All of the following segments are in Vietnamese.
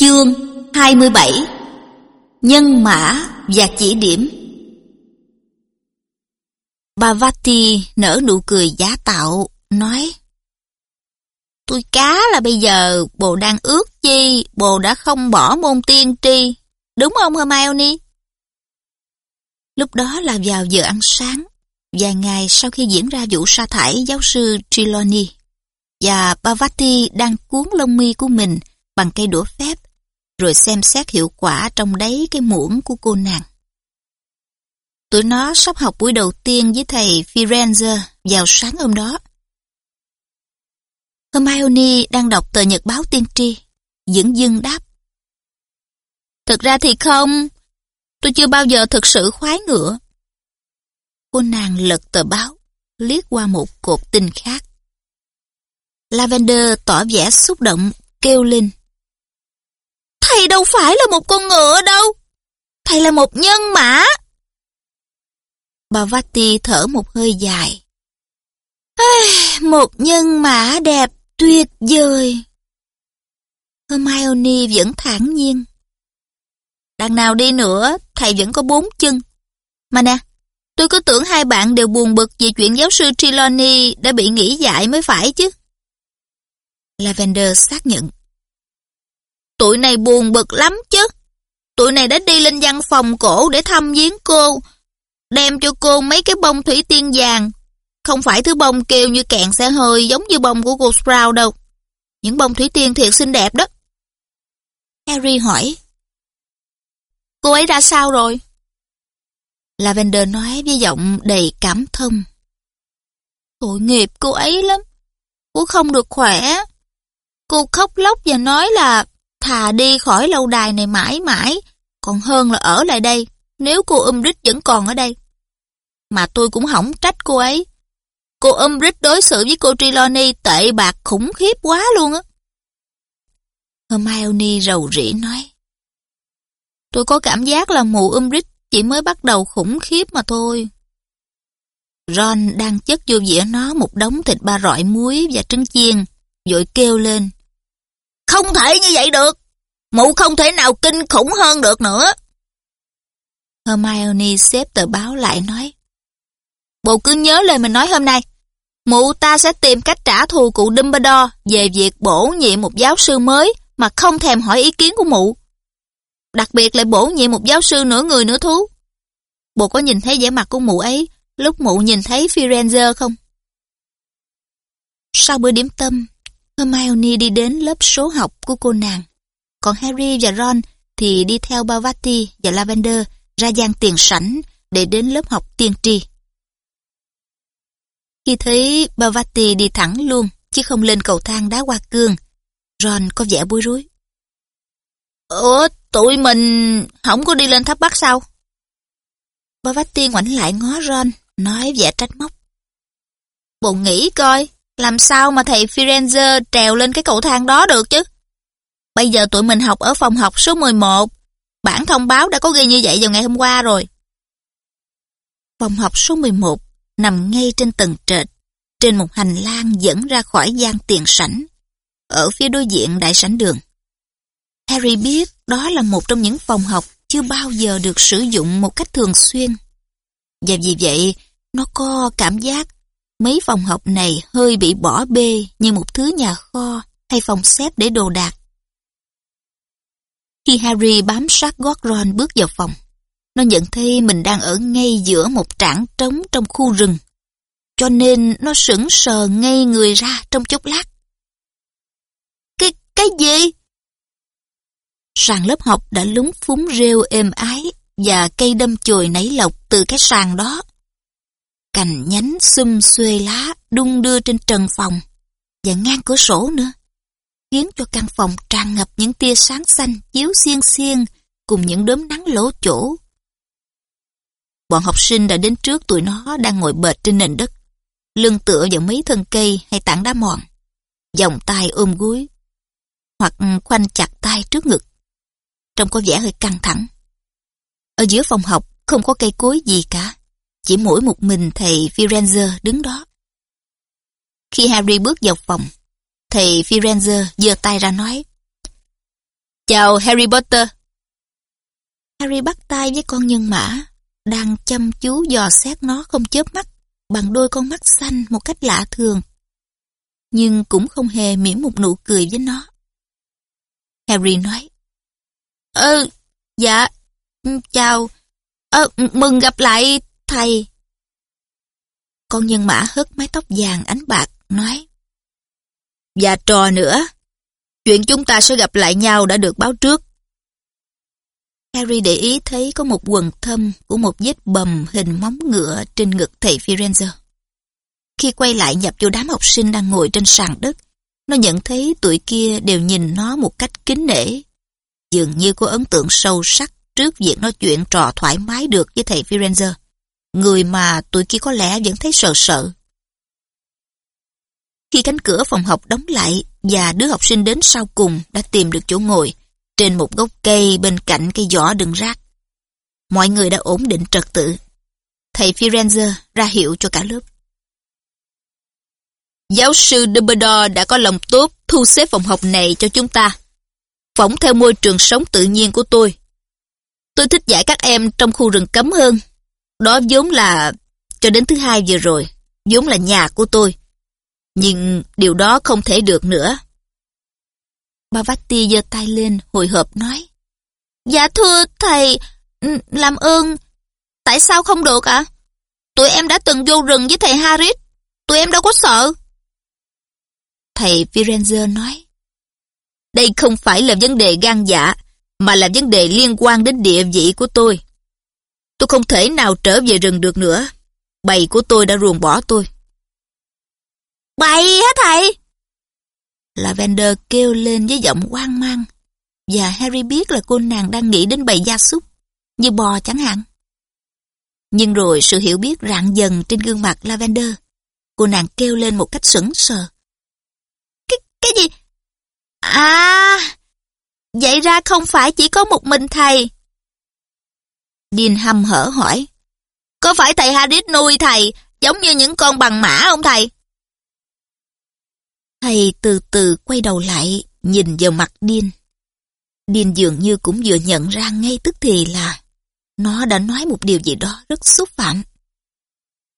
Chương 27 Nhân mã và chỉ điểm Bà Vati nở nụ cười giá tạo, nói Tôi cá là bây giờ bồ đang ước chi, bồ đã không bỏ môn tiên tri. Đúng không Hermione? Lúc đó là vào giờ ăn sáng, vài ngày sau khi diễn ra vụ sa thải giáo sư Trelawney. Và Bavati đang cuốn lông mi của mình bằng cây đũa phép, rồi xem xét hiệu quả trong đấy cái muỗng của cô nàng. Tụi nó sắp học buổi đầu tiên với thầy Firenze vào sáng hôm đó. Hermione đang đọc tờ nhật báo tiên tri, dững dưng đáp. Thực ra thì không, tôi chưa bao giờ thực sự khoái ngựa. Cô nàng lật tờ báo, liếc qua một cột tin khác. Lavender tỏ vẻ xúc động, kêu lên. Thầy đâu phải là một con ngựa đâu. Thầy là một nhân mã. Bà Vati thở một hơi dài. một nhân mã đẹp, tuyệt vời. Hermione vẫn thản nhiên. Đằng nào đi nữa, thầy vẫn có bốn chân. Mà nè, tôi cứ tưởng hai bạn đều buồn bực vì chuyện giáo sư Trelawney đã bị nghỉ dạy mới phải chứ. Lavender xác nhận. Tụi này buồn bực lắm chứ. Tụi này đã đi lên văn phòng cổ để thăm viếng cô, đem cho cô mấy cái bông thủy tiên vàng. Không phải thứ bông kêu như kẹn xe hơi giống như bông của cô Sprout đâu. Những bông thủy tiên thiệt xinh đẹp đó. Harry hỏi. Cô ấy ra sao rồi? Lavender nói với giọng đầy cảm thông. Tội nghiệp cô ấy lắm. Cô không được khỏe. Cô khóc lóc và nói là thà đi khỏi lâu đài này mãi mãi, còn hơn là ở lại đây, nếu cô Umbridge vẫn còn ở đây. Mà tôi cũng không trách cô ấy. Cô Umbridge đối xử với cô Trelawney tệ bạc khủng khiếp quá luôn á. Hermione rầu rĩ nói. Tôi có cảm giác là mụ Umbridge chỉ mới bắt đầu khủng khiếp mà thôi. Ron đang chất vô dĩa nó một đống thịt ba rọi muối và trứng chiên, vội kêu lên. Không thể như vậy được. Mụ không thể nào kinh khủng hơn được nữa. Hermione xếp tờ báo lại nói. Bộ cứ nhớ lời mình nói hôm nay. Mụ ta sẽ tìm cách trả thù cụ Dumbledore về việc bổ nhiệm một giáo sư mới mà không thèm hỏi ý kiến của mụ. Đặc biệt là bổ nhiệm một giáo sư nửa người nửa thú. Bộ có nhìn thấy vẻ mặt của mụ ấy lúc mụ nhìn thấy Firenze không? Sau bữa điểm tâm, Hermione đi đến lớp số học của cô nàng. Còn Harry và Ron thì đi theo Bavati và Lavender ra gian tiền sảnh để đến lớp học tiên tri. Khi thấy Bavati đi thẳng luôn, chứ không lên cầu thang đá hoa cương, Ron có vẻ bối rối. Ủa, tụi mình không có đi lên tháp Bắc sao? Bavati ngoảnh lại ngó Ron, nói vẻ trách móc. Bộ nghĩ coi, làm sao mà thầy Firenze trèo lên cái cầu thang đó được chứ? Bây giờ tụi mình học ở phòng học số 11. Bản thông báo đã có ghi như vậy vào ngày hôm qua rồi. Phòng học số 11 nằm ngay trên tầng trệt, trên một hành lang dẫn ra khỏi gian tiền sảnh, ở phía đối diện đại sảnh đường. Harry biết đó là một trong những phòng học chưa bao giờ được sử dụng một cách thường xuyên. Và vì vậy, nó có cảm giác mấy phòng học này hơi bị bỏ bê như một thứ nhà kho hay phòng xếp để đồ đạc. Khi Harry bám sát gót Ron bước vào phòng, nó nhận thấy mình đang ở ngay giữa một trảng trống trong khu rừng. Cho nên nó sững sờ ngay người ra trong chốc lát. Cái, cái gì? Sàn lớp học đã lúng phúng rêu êm ái và cây đâm chồi nảy lộc từ cái sàn đó. Cành nhánh xum xuê lá đung đưa trên trần phòng và ngang cửa sổ nữa khiến cho căn phòng tràn ngập những tia sáng xanh chiếu xiên xiên cùng những đốm nắng lỗ chỗ. Bọn học sinh đã đến trước tụi nó đang ngồi bệt trên nền đất, lưng tựa vào mấy thân cây hay tảng đá mòn, vòng tay ôm gối, hoặc khoanh chặt tay trước ngực. Trông có vẻ hơi căng thẳng. Ở giữa phòng học không có cây cối gì cả, chỉ mỗi một mình thầy Firenze đứng đó. Khi Harry bước vào phòng, thầy Firenze giơ tay ra nói Chào Harry Potter. Harry bắt tay với con nhân mã, đang chăm chú dò xét nó không chớp mắt, bằng đôi con mắt xanh một cách lạ thường. Nhưng cũng không hề mỉm một nụ cười với nó. Harry nói, Ơ, dạ, chào, ơ, mừng gặp lại thầy. Con nhân mã hất mái tóc vàng ánh bạc, nói, Và trò nữa, chuyện chúng ta sẽ gặp lại nhau đã được báo trước. Harry để ý thấy có một quần thâm của một vết bầm hình móng ngựa trên ngực thầy Firenze. Khi quay lại nhập vô đám học sinh đang ngồi trên sàn đất, nó nhận thấy tụi kia đều nhìn nó một cách kính nể. Dường như có ấn tượng sâu sắc trước việc nói chuyện trò thoải mái được với thầy Firenze, người mà tụi kia có lẽ vẫn thấy sợ sợ. Khi cánh cửa phòng học đóng lại và đứa học sinh đến sau cùng đã tìm được chỗ ngồi, trên một gốc cây bên cạnh cây giỏ đựng rác. Mọi người đã ổn định trật tự. Thầy Firenze ra hiệu cho cả lớp. Giáo sư Dumbledore đã có lòng tốt thu xếp phòng học này cho chúng ta. Phỏng theo môi trường sống tự nhiên của tôi. Tôi thích dạy các em trong khu rừng cấm hơn. Đó vốn là, cho đến thứ hai vừa rồi, vốn là nhà của tôi. Nhưng điều đó không thể được nữa. Bavati giơ tay lên, hồi hộp nói. Dạ thưa thầy, làm ơn, tại sao không được ạ? Tụi em đã từng vô rừng với thầy Harris, tụi em đâu có sợ. Thầy Firenze nói. Đây không phải là vấn đề gan dạ, mà là vấn đề liên quan đến địa vị của tôi. Tôi không thể nào trở về rừng được nữa. Bầy của tôi đã ruồng bỏ tôi. Bầy hả thầy? Lavender kêu lên với giọng hoang mang. Và Harry biết là cô nàng đang nghĩ đến bầy gia súc, như bò chẳng hạn. Nhưng rồi sự hiểu biết rạng dần trên gương mặt Lavender. Cô nàng kêu lên một cách sững sờ. Cái, cái gì? À, vậy ra không phải chỉ có một mình thầy. Dean hăm hở hỏi. Có phải thầy Harris nuôi thầy giống như những con bằng mã không thầy? Thầy từ từ quay đầu lại, nhìn vào mặt Dean. Dean dường như cũng vừa nhận ra ngay tức thì là nó đã nói một điều gì đó rất xúc phạm.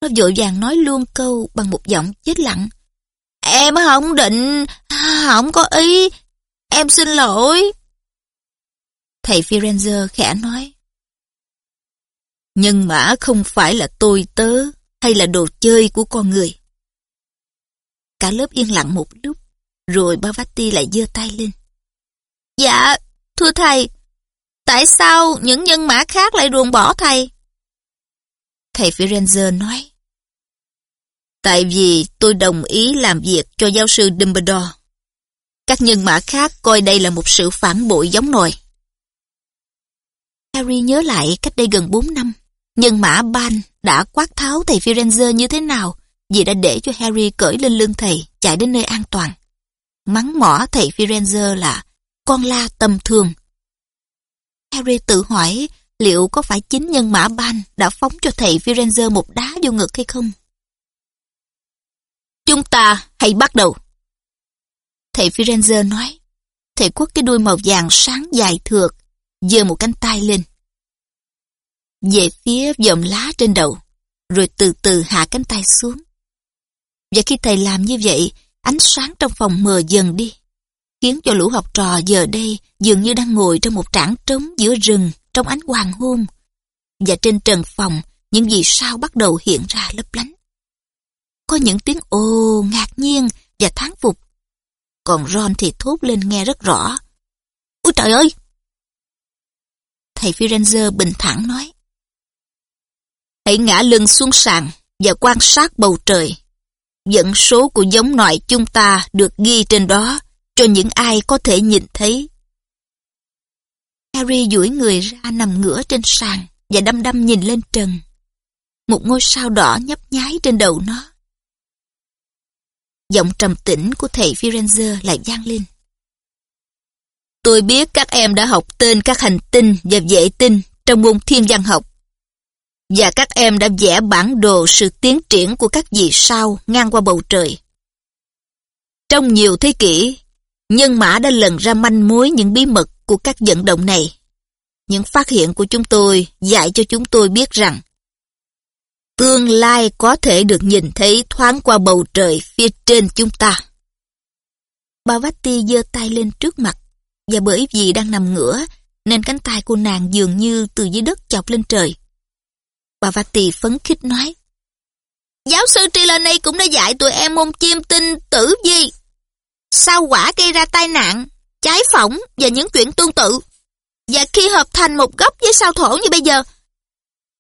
Nó vội vàng nói luôn câu bằng một giọng chết lặng. Em không định, không có ý, em xin lỗi. Thầy Firenze khẽ nói. Nhân mã không phải là tôi tớ hay là đồ chơi của con người. Cả lớp yên lặng một lúc, rồi Bavati lại giơ tay lên. Dạ, thưa thầy, tại sao những nhân mã khác lại ruồng bỏ thầy? Thầy Firenze nói. Tại vì tôi đồng ý làm việc cho giáo sư Dumbledore. Các nhân mã khác coi đây là một sự phản bội giống nồi. Harry nhớ lại cách đây gần 4 năm, nhân mã Ban đã quát tháo thầy Firenze như thế nào vì đã để cho Harry cởi lên lưng thầy chạy đến nơi an toàn. Mắng mỏ thầy Firenze là con la tầm thường. Harry tự hỏi liệu có phải chính nhân mã ban đã phóng cho thầy Firenze một đá vô ngực hay không? Chúng ta hãy bắt đầu. Thầy Firenze nói. Thầy quất cái đuôi màu vàng sáng dài thượt, giơ một cánh tay lên. Về phía dòm lá trên đầu, rồi từ từ hạ cánh tay xuống. Và khi thầy làm như vậy, ánh sáng trong phòng mờ dần đi, khiến cho lũ học trò giờ đây dường như đang ngồi trong một trảng trống giữa rừng trong ánh hoàng hôn. Và trên trần phòng, những gì sao bắt đầu hiện ra lấp lánh. Có những tiếng ồ ngạc nhiên và thán phục. Còn Ron thì thốt lên nghe rất rõ. Ôi trời ơi! Thầy Firenze bình thản nói. Hãy ngã lưng xuống sàn và quan sát bầu trời Dẫn số của giống nòi chúng ta được ghi trên đó cho những ai có thể nhìn thấy. Harry duỗi người ra nằm ngửa trên sàn và đăm đăm nhìn lên trần. Một ngôi sao đỏ nhấp nháy trên đầu nó. Giọng trầm tĩnh của thầy Firenze lại vang lên. Tôi biết các em đã học tên các hành tinh và vệ tinh trong môn thiên văn học và các em đã vẽ bản đồ sự tiến triển của các vì sao ngang qua bầu trời. Trong nhiều thế kỷ, Nhân mã đã lần ra manh mối những bí mật của các vận động này. Những phát hiện của chúng tôi dạy cho chúng tôi biết rằng tương lai có thể được nhìn thấy thoáng qua bầu trời phía trên chúng ta. Bà Vatti giơ tay lên trước mặt và bởi vì đang nằm ngửa nên cánh tay của nàng dường như từ dưới đất chọc lên trời. Bà vati phấn khích nói Giáo sư Trelawney cũng đã dạy tụi em môn chiêm tinh tử vi. Sao quả gây ra tai nạn, trái phỏng và những chuyện tương tự. Và khi hợp thành một góc với sao thổ như bây giờ,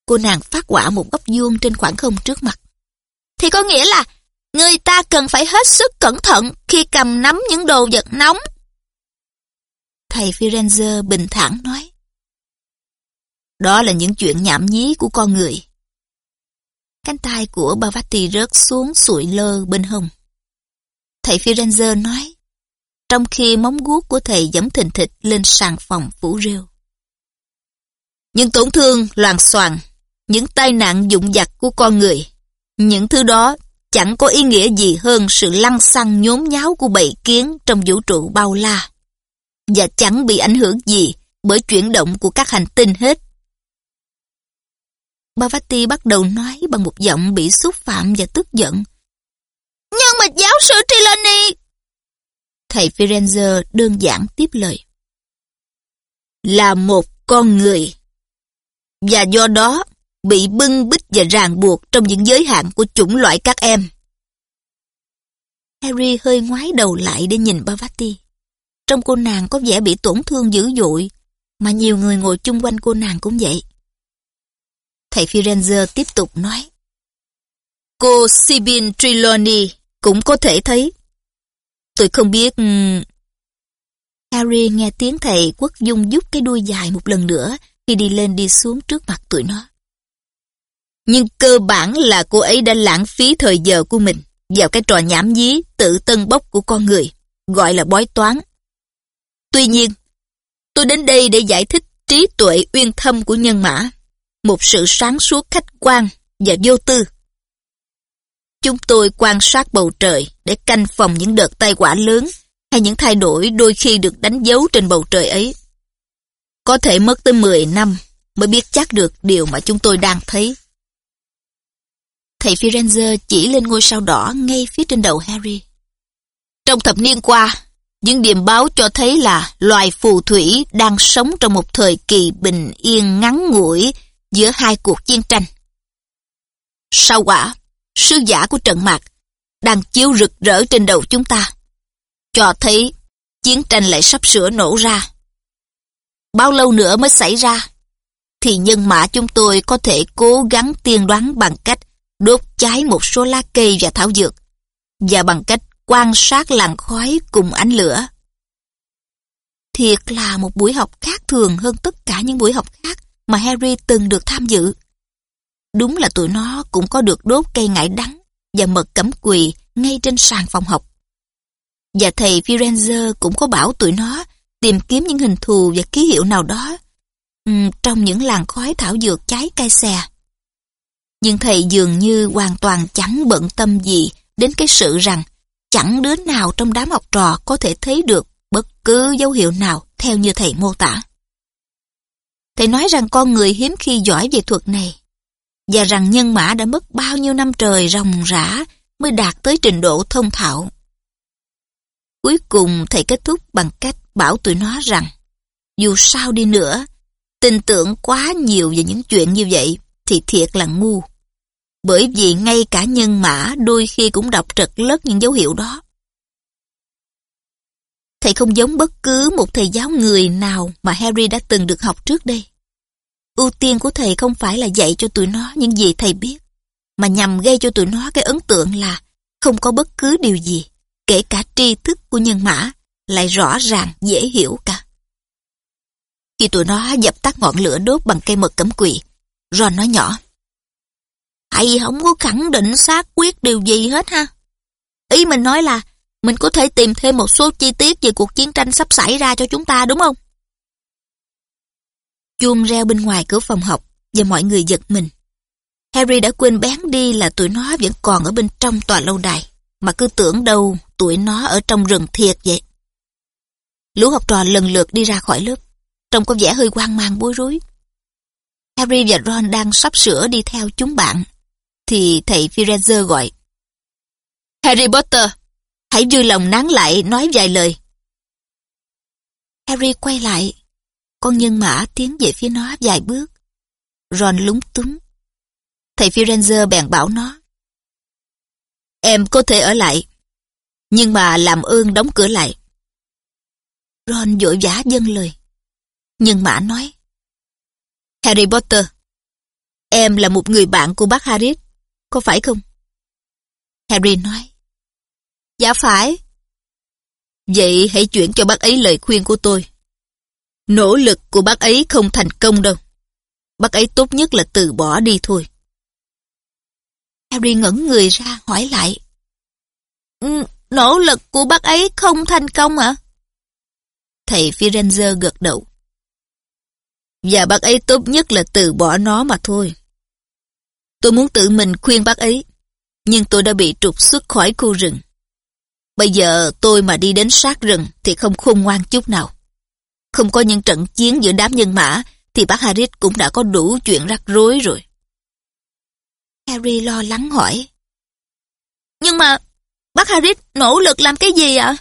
cô nàng phát quả một góc vuông trên khoảng không trước mặt. Thì có nghĩa là người ta cần phải hết sức cẩn thận khi cầm nắm những đồ vật nóng. Thầy Firenze bình thản nói. Đó là những chuyện nhảm nhí của con người. Cánh tay của Bavati rớt xuống sụi lơ bên hông. Thầy Firenze nói, trong khi móng guốc của thầy giẫm thình thịch lên sàn phòng phủ rêu. Những tổn thương loàn xoàn, những tai nạn dụng dặt của con người, những thứ đó chẳng có ý nghĩa gì hơn sự lăng xăng nhốn nháo của bầy kiến trong vũ trụ bao la. Và chẳng bị ảnh hưởng gì bởi chuyển động của các hành tinh hết. Bavati bắt đầu nói bằng một giọng bị xúc phạm và tức giận. Nhưng mà giáo sư Trelawney... Thầy Firenze đơn giản tiếp lời. Là một con người. Và do đó bị bưng bít và ràng buộc trong những giới hạn của chủng loại các em. Harry hơi ngoái đầu lại để nhìn Bavati. Trong cô nàng có vẻ bị tổn thương dữ dội, mà nhiều người ngồi chung quanh cô nàng cũng vậy. Thầy Firenze tiếp tục nói. Cô Sibin Trelawney cũng có thể thấy. Tôi không biết... Ừ. Harry nghe tiếng thầy quất dung giúp cái đuôi dài một lần nữa khi đi lên đi xuống trước mặt tụi nó. Nhưng cơ bản là cô ấy đã lãng phí thời giờ của mình vào cái trò nhảm nhí tự tân bốc của con người, gọi là bói toán. Tuy nhiên, tôi đến đây để giải thích trí tuệ uyên thâm của nhân mã một sự sáng suốt khách quan và vô tư. Chúng tôi quan sát bầu trời để canh phòng những đợt tai quả lớn hay những thay đổi đôi khi được đánh dấu trên bầu trời ấy. Có thể mất tới 10 năm mới biết chắc được điều mà chúng tôi đang thấy. Thầy Firenze chỉ lên ngôi sao đỏ ngay phía trên đầu Harry. Trong thập niên qua, những điểm báo cho thấy là loài phù thủy đang sống trong một thời kỳ bình yên ngắn ngủi giữa hai cuộc chiến tranh. Sau quả, sứ giả của trận mạc đang chiếu rực rỡ trên đầu chúng ta, cho thấy chiến tranh lại sắp sửa nổ ra. Bao lâu nữa mới xảy ra, thì nhân mã chúng tôi có thể cố gắng tiên đoán bằng cách đốt cháy một số lá cây và thảo dược, và bằng cách quan sát làn khói cùng ánh lửa. Thiệt là một buổi học khác thường hơn tất cả những buổi học khác mà Harry từng được tham dự. Đúng là tụi nó cũng có được đốt cây ngải đắng và mật cẩm quỳ ngay trên sàn phòng học. Và thầy Firenze cũng có bảo tụi nó tìm kiếm những hình thù và ký hiệu nào đó um, trong những làn khói thảo dược cháy cay xè. Nhưng thầy dường như hoàn toàn chẳng bận tâm gì đến cái sự rằng chẳng đứa nào trong đám học trò có thể thấy được bất cứ dấu hiệu nào theo như thầy mô tả. Thầy nói rằng con người hiếm khi giỏi về thuật này, và rằng nhân mã đã mất bao nhiêu năm trời ròng rã mới đạt tới trình độ thông thạo. Cuối cùng thầy kết thúc bằng cách bảo tụi nó rằng, dù sao đi nữa, tin tưởng quá nhiều về những chuyện như vậy thì thiệt là ngu. Bởi vì ngay cả nhân mã đôi khi cũng đọc trật lất những dấu hiệu đó. Thầy không giống bất cứ một thầy giáo người nào mà Harry đã từng được học trước đây. Ưu tiên của thầy không phải là dạy cho tụi nó những gì thầy biết, mà nhằm gây cho tụi nó cái ấn tượng là không có bất cứ điều gì, kể cả tri thức của nhân mã, lại rõ ràng, dễ hiểu cả. Khi tụi nó dập tắt ngọn lửa đốt bằng cây mật cấm quỳ, Ron nói nhỏ. Thầy không có khẳng định xác quyết điều gì hết ha. Ý mình nói là mình có thể tìm thêm một số chi tiết về cuộc chiến tranh sắp xảy ra cho chúng ta đúng không? Chuông reo bên ngoài cửa phòng học và mọi người giật mình. Harry đã quên bén đi là tụi nó vẫn còn ở bên trong tòa lâu đài, mà cứ tưởng đâu tụi nó ở trong rừng thiệt vậy. Lũ học trò lần lượt đi ra khỏi lớp, trông có vẻ hơi hoang mang bối rối. Harry và Ron đang sắp sửa đi theo chúng bạn, thì thầy Firenze gọi. Harry Potter, hãy vui lòng nán lại nói vài lời. Harry quay lại, con nhân mã tiến về phía nó vài bước. Ron lúng túng. Thầy Firenze bèn bảo nó. Em có thể ở lại, nhưng mà làm ơn đóng cửa lại. Ron vội vã dâng lời. Nhưng mã nói. Harry Potter, em là một người bạn của bác Harris, có phải không? Harry nói. Dạ phải. Vậy hãy chuyển cho bác ấy lời khuyên của tôi. Nỗ lực của bác ấy không thành công đâu. Bác ấy tốt nhất là từ bỏ đi thôi. Harry ngẩn người ra hỏi lại. Ừ, nỗ lực của bác ấy không thành công ạ? Thầy Firenze gật đầu. Và bác ấy tốt nhất là từ bỏ nó mà thôi. Tôi muốn tự mình khuyên bác ấy, nhưng tôi đã bị trục xuất khỏi khu rừng. Bây giờ tôi mà đi đến sát rừng thì không khôn ngoan chút nào. Không có những trận chiến giữa đám nhân mã thì bác Harris cũng đã có đủ chuyện rắc rối rồi. Harry lo lắng hỏi. Nhưng mà bác Harris nỗ lực làm cái gì ạ?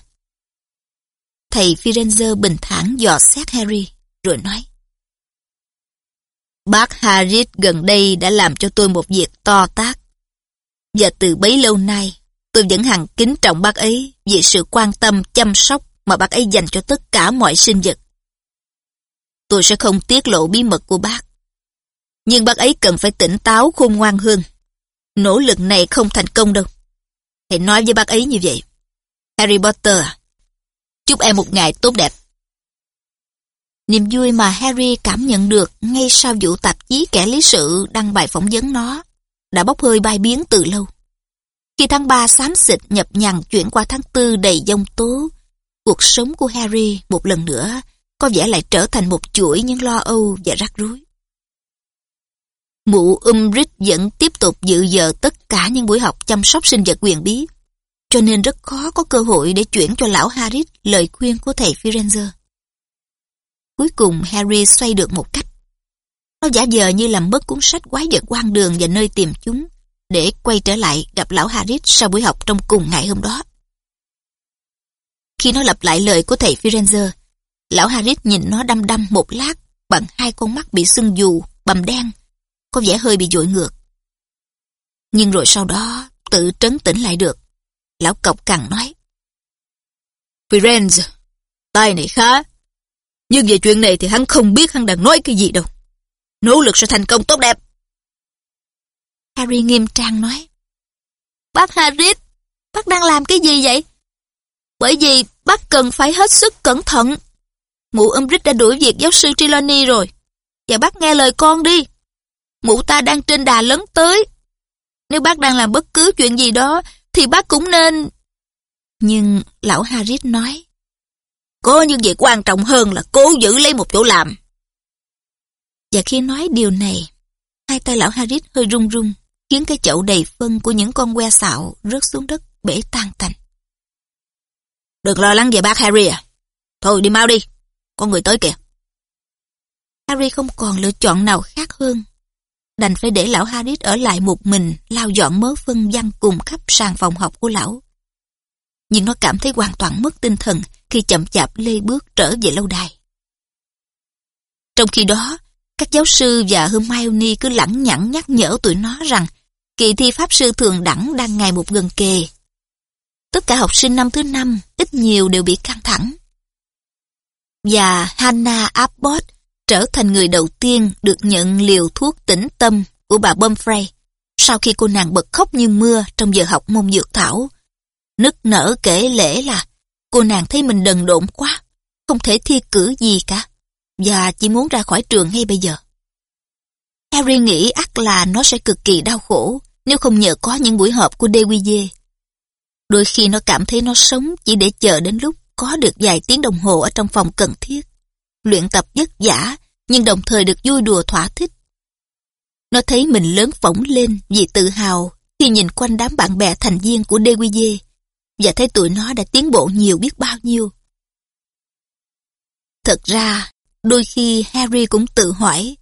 Thầy Firenze bình thản dò xét Harry, rồi nói. Bác Harris gần đây đã làm cho tôi một việc to tác. Và từ bấy lâu nay, tôi vẫn hằng kính trọng bác ấy vì sự quan tâm chăm sóc mà bác ấy dành cho tất cả mọi sinh vật. Tôi sẽ không tiết lộ bí mật của bác. Nhưng bác ấy cần phải tỉnh táo khôn ngoan hơn. Nỗ lực này không thành công đâu. Hãy nói với bác ấy như vậy. Harry Potter à, chúc em một ngày tốt đẹp. Niềm vui mà Harry cảm nhận được ngay sau vụ tạp chí kẻ lý sự đăng bài phỏng vấn nó đã bốc hơi bay biến từ lâu. Khi tháng 3 xám xịt nhập nhằn chuyển qua tháng 4 đầy dông tố, cuộc sống của Harry một lần nữa có vẻ lại trở thành một chuỗi những lo âu và rắc rối. Mụ Umbridge vẫn tiếp tục dự giờ tất cả những buổi học chăm sóc sinh vật quyền bí, cho nên rất khó có cơ hội để chuyển cho lão Harris lời khuyên của thầy Firenze. Cuối cùng Harry xoay được một cách. Nó giả vờ như làm mất cuốn sách quái vật quan đường và nơi tìm chúng, để quay trở lại gặp lão Harris sau buổi học trong cùng ngày hôm đó. Khi nó lặp lại lời của thầy Firenze, lão Harris nhìn nó đăm đăm một lát bằng hai con mắt bị sưng dù, bầm đen, có vẻ hơi bị dội ngược. Nhưng rồi sau đó tự trấn tĩnh lại được. Lão cọc cằn nói. Firenze, tay này khá. Nhưng về chuyện này thì hắn không biết hắn đang nói cái gì đâu. Nỗ lực sẽ thành công tốt đẹp. Harry nghiêm trang nói. Bác Harris, bác đang làm cái gì vậy? Bởi vì bác cần phải hết sức cẩn thận. Mụ Umbridge đã đuổi việc giáo sư Trelawney rồi. Và bác nghe lời con đi. Mụ ta đang trên đà lớn tới. Nếu bác đang làm bất cứ chuyện gì đó, thì bác cũng nên... Nhưng lão Harris nói. Có những việc quan trọng hơn là cố giữ lấy một chỗ làm. Và khi nói điều này, hai tay lão Harris hơi run run, khiến cái chậu đầy phân của những con que xạo rớt xuống đất bể tan tành. Đừng lo lắng về bác Harry à. Thôi đi mau đi, có người tới kìa. Harry không còn lựa chọn nào khác hơn. Đành phải để lão Harris ở lại một mình lau dọn mớ phân văng cùng khắp sàn phòng học của lão. Nhưng nó cảm thấy hoàn toàn mất tinh thần khi chậm chạp lê bước trở về lâu đài. Trong khi đó, các giáo sư và Hermione cứ lẳng nhẳng nhắc nhở tụi nó rằng kỳ thi pháp sư thường đẳng đang ngày một gần kề. Tất cả học sinh năm thứ năm ít nhiều đều bị căng thẳng. Và Hannah Abbott trở thành người đầu tiên được nhận liều thuốc tĩnh tâm của bà Bumfrey sau khi cô nàng bật khóc như mưa trong giờ học môn dược thảo. Nức nở kể lễ là cô nàng thấy mình đần độn quá, không thể thi cử gì cả, và chỉ muốn ra khỏi trường ngay bây giờ. Harry nghĩ ắt là nó sẽ cực kỳ đau khổ nếu không nhờ có những buổi họp của DWG. Đôi khi nó cảm thấy nó sống chỉ để chờ đến lúc có được vài tiếng đồng hồ ở trong phòng cần thiết. Luyện tập vất vả, nhưng đồng thời được vui đùa thỏa thích. Nó thấy mình lớn phỏng lên vì tự hào khi nhìn quanh đám bạn bè thành viên của DWG và thấy tụi nó đã tiến bộ nhiều biết bao nhiêu. Thật ra, đôi khi Harry cũng tự hỏi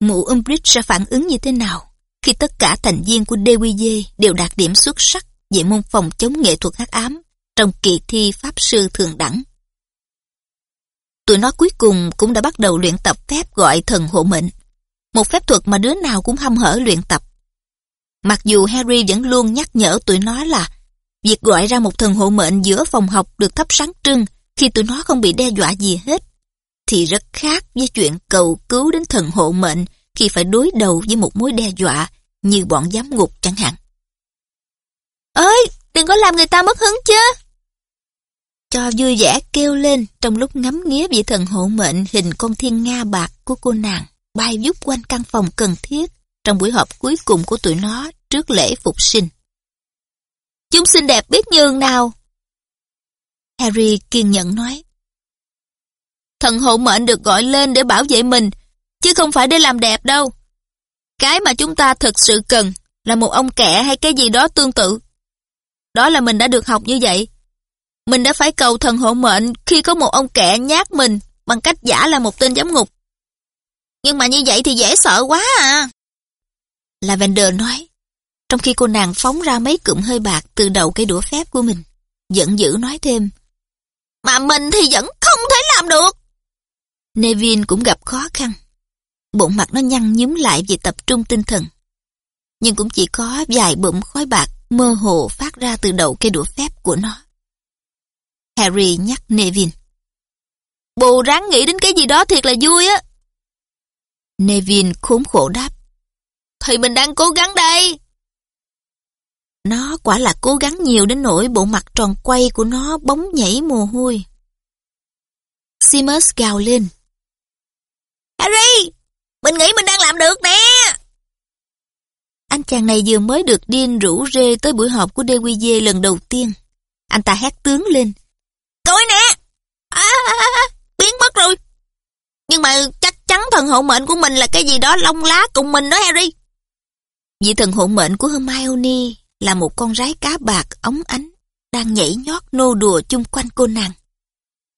mụ Umbridge sẽ phản ứng như thế nào khi tất cả thành viên của DQG đều đạt điểm xuất sắc về môn phòng chống nghệ thuật hắc ám trong kỳ thi Pháp Sư Thường Đẳng. Tụi nó cuối cùng cũng đã bắt đầu luyện tập phép gọi thần hộ mệnh, một phép thuật mà đứa nào cũng hâm hở luyện tập. Mặc dù Harry vẫn luôn nhắc nhở tụi nó là việc gọi ra một thần hộ mệnh giữa phòng học được thắp sáng trưng khi tụi nó không bị đe dọa gì hết, thì rất khác với chuyện cầu cứu đến thần hộ mệnh khi phải đối đầu với một mối đe dọa như bọn giám ngục chẳng hạn. Ơi, đừng có làm người ta mất hứng chứ. Cho vui vẻ kêu lên trong lúc ngắm nghía vị thần hộ mệnh hình con thiên nga bạc của cô nàng bay giúp quanh căn phòng cần thiết trong buổi họp cuối cùng của tụi nó trước lễ phục sinh. Chúng xinh đẹp biết nhường nào. Harry kiên nhẫn nói. Thần hộ mệnh được gọi lên để bảo vệ mình, chứ không phải để làm đẹp đâu. Cái mà chúng ta thực sự cần là một ông kẻ hay cái gì đó tương tự. Đó là mình đã được học như vậy. Mình đã phải cầu thần hộ mệnh khi có một ông kẻ nhát mình bằng cách giả là một tên giám ngục. Nhưng mà như vậy thì dễ sợ quá à. Lavender nói, trong khi cô nàng phóng ra mấy cụm hơi bạc từ đầu cây đũa phép của mình. Giận dữ nói thêm, Mà mình thì vẫn không thể làm được. Nevin cũng gặp khó khăn. Bộ mặt nó nhăn nhúm lại vì tập trung tinh thần. Nhưng cũng chỉ có vài bụm khói bạc mơ hồ phát ra từ đầu cây đũa phép của nó. Harry nhắc Nevin. Bù ráng nghĩ đến cái gì đó thiệt là vui á. Nevin khốn khổ đáp. Thì mình đang cố gắng đây. Nó quả là cố gắng nhiều đến nỗi bộ mặt tròn quay của nó bóng nhảy mồ hôi. Seamus gào lên. Harry, mình nghĩ mình đang làm được nè. Anh chàng này vừa mới được điên rủ rê tới buổi họp của DQG lần đầu tiên. Anh ta hét tướng lên. Coi nè! À, à, à, biến mất rồi. Nhưng mà chắc chắn thần hộ mệnh của mình là cái gì đó lông lá cùng mình đó Harry. Vị thần hộ mệnh của Hermione là một con rái cá bạc ống ánh đang nhảy nhót nô đùa chung quanh cô nàng.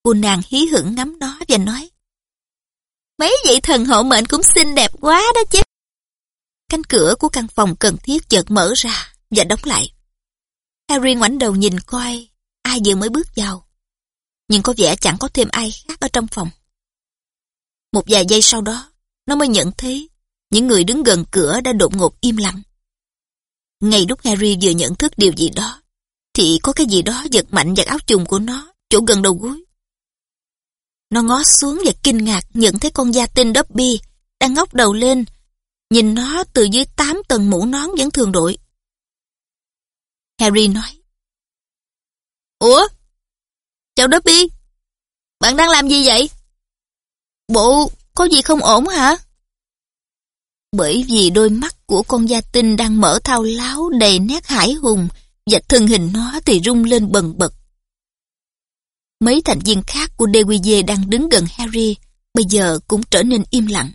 Cô nàng hí hửng ngắm nó và nói Mấy vị thần hộ mệnh cũng xinh đẹp quá đó chứ. Cánh cửa của căn phòng cần thiết chợt mở ra và đóng lại. Harry ngoảnh đầu nhìn coi ai vừa mới bước vào. Nhưng có vẻ chẳng có thêm ai khác ở trong phòng. Một vài giây sau đó, nó mới nhận thấy những người đứng gần cửa đã đột ngột im lặng. Ngay lúc Harry vừa nhận thức điều gì đó, thì có cái gì đó giật mạnh vào áo chùng của nó, chỗ gần đầu gối. Nó ngó xuống và kinh ngạc nhận thấy con gia tinh Dobby đang ngóc đầu lên, nhìn nó từ dưới tám tầng mũ nón vẫn thường đội. Harry nói. Ủa? Chào Dobby, bạn đang làm gì vậy? Bộ, có gì không ổn hả? Bởi vì đôi mắt của con gia tinh đang mở thao láo đầy nét hải hùng và thân hình nó thì rung lên bần bật. Mấy thành viên khác của DQG đang đứng gần Harry, bây giờ cũng trở nên im lặng.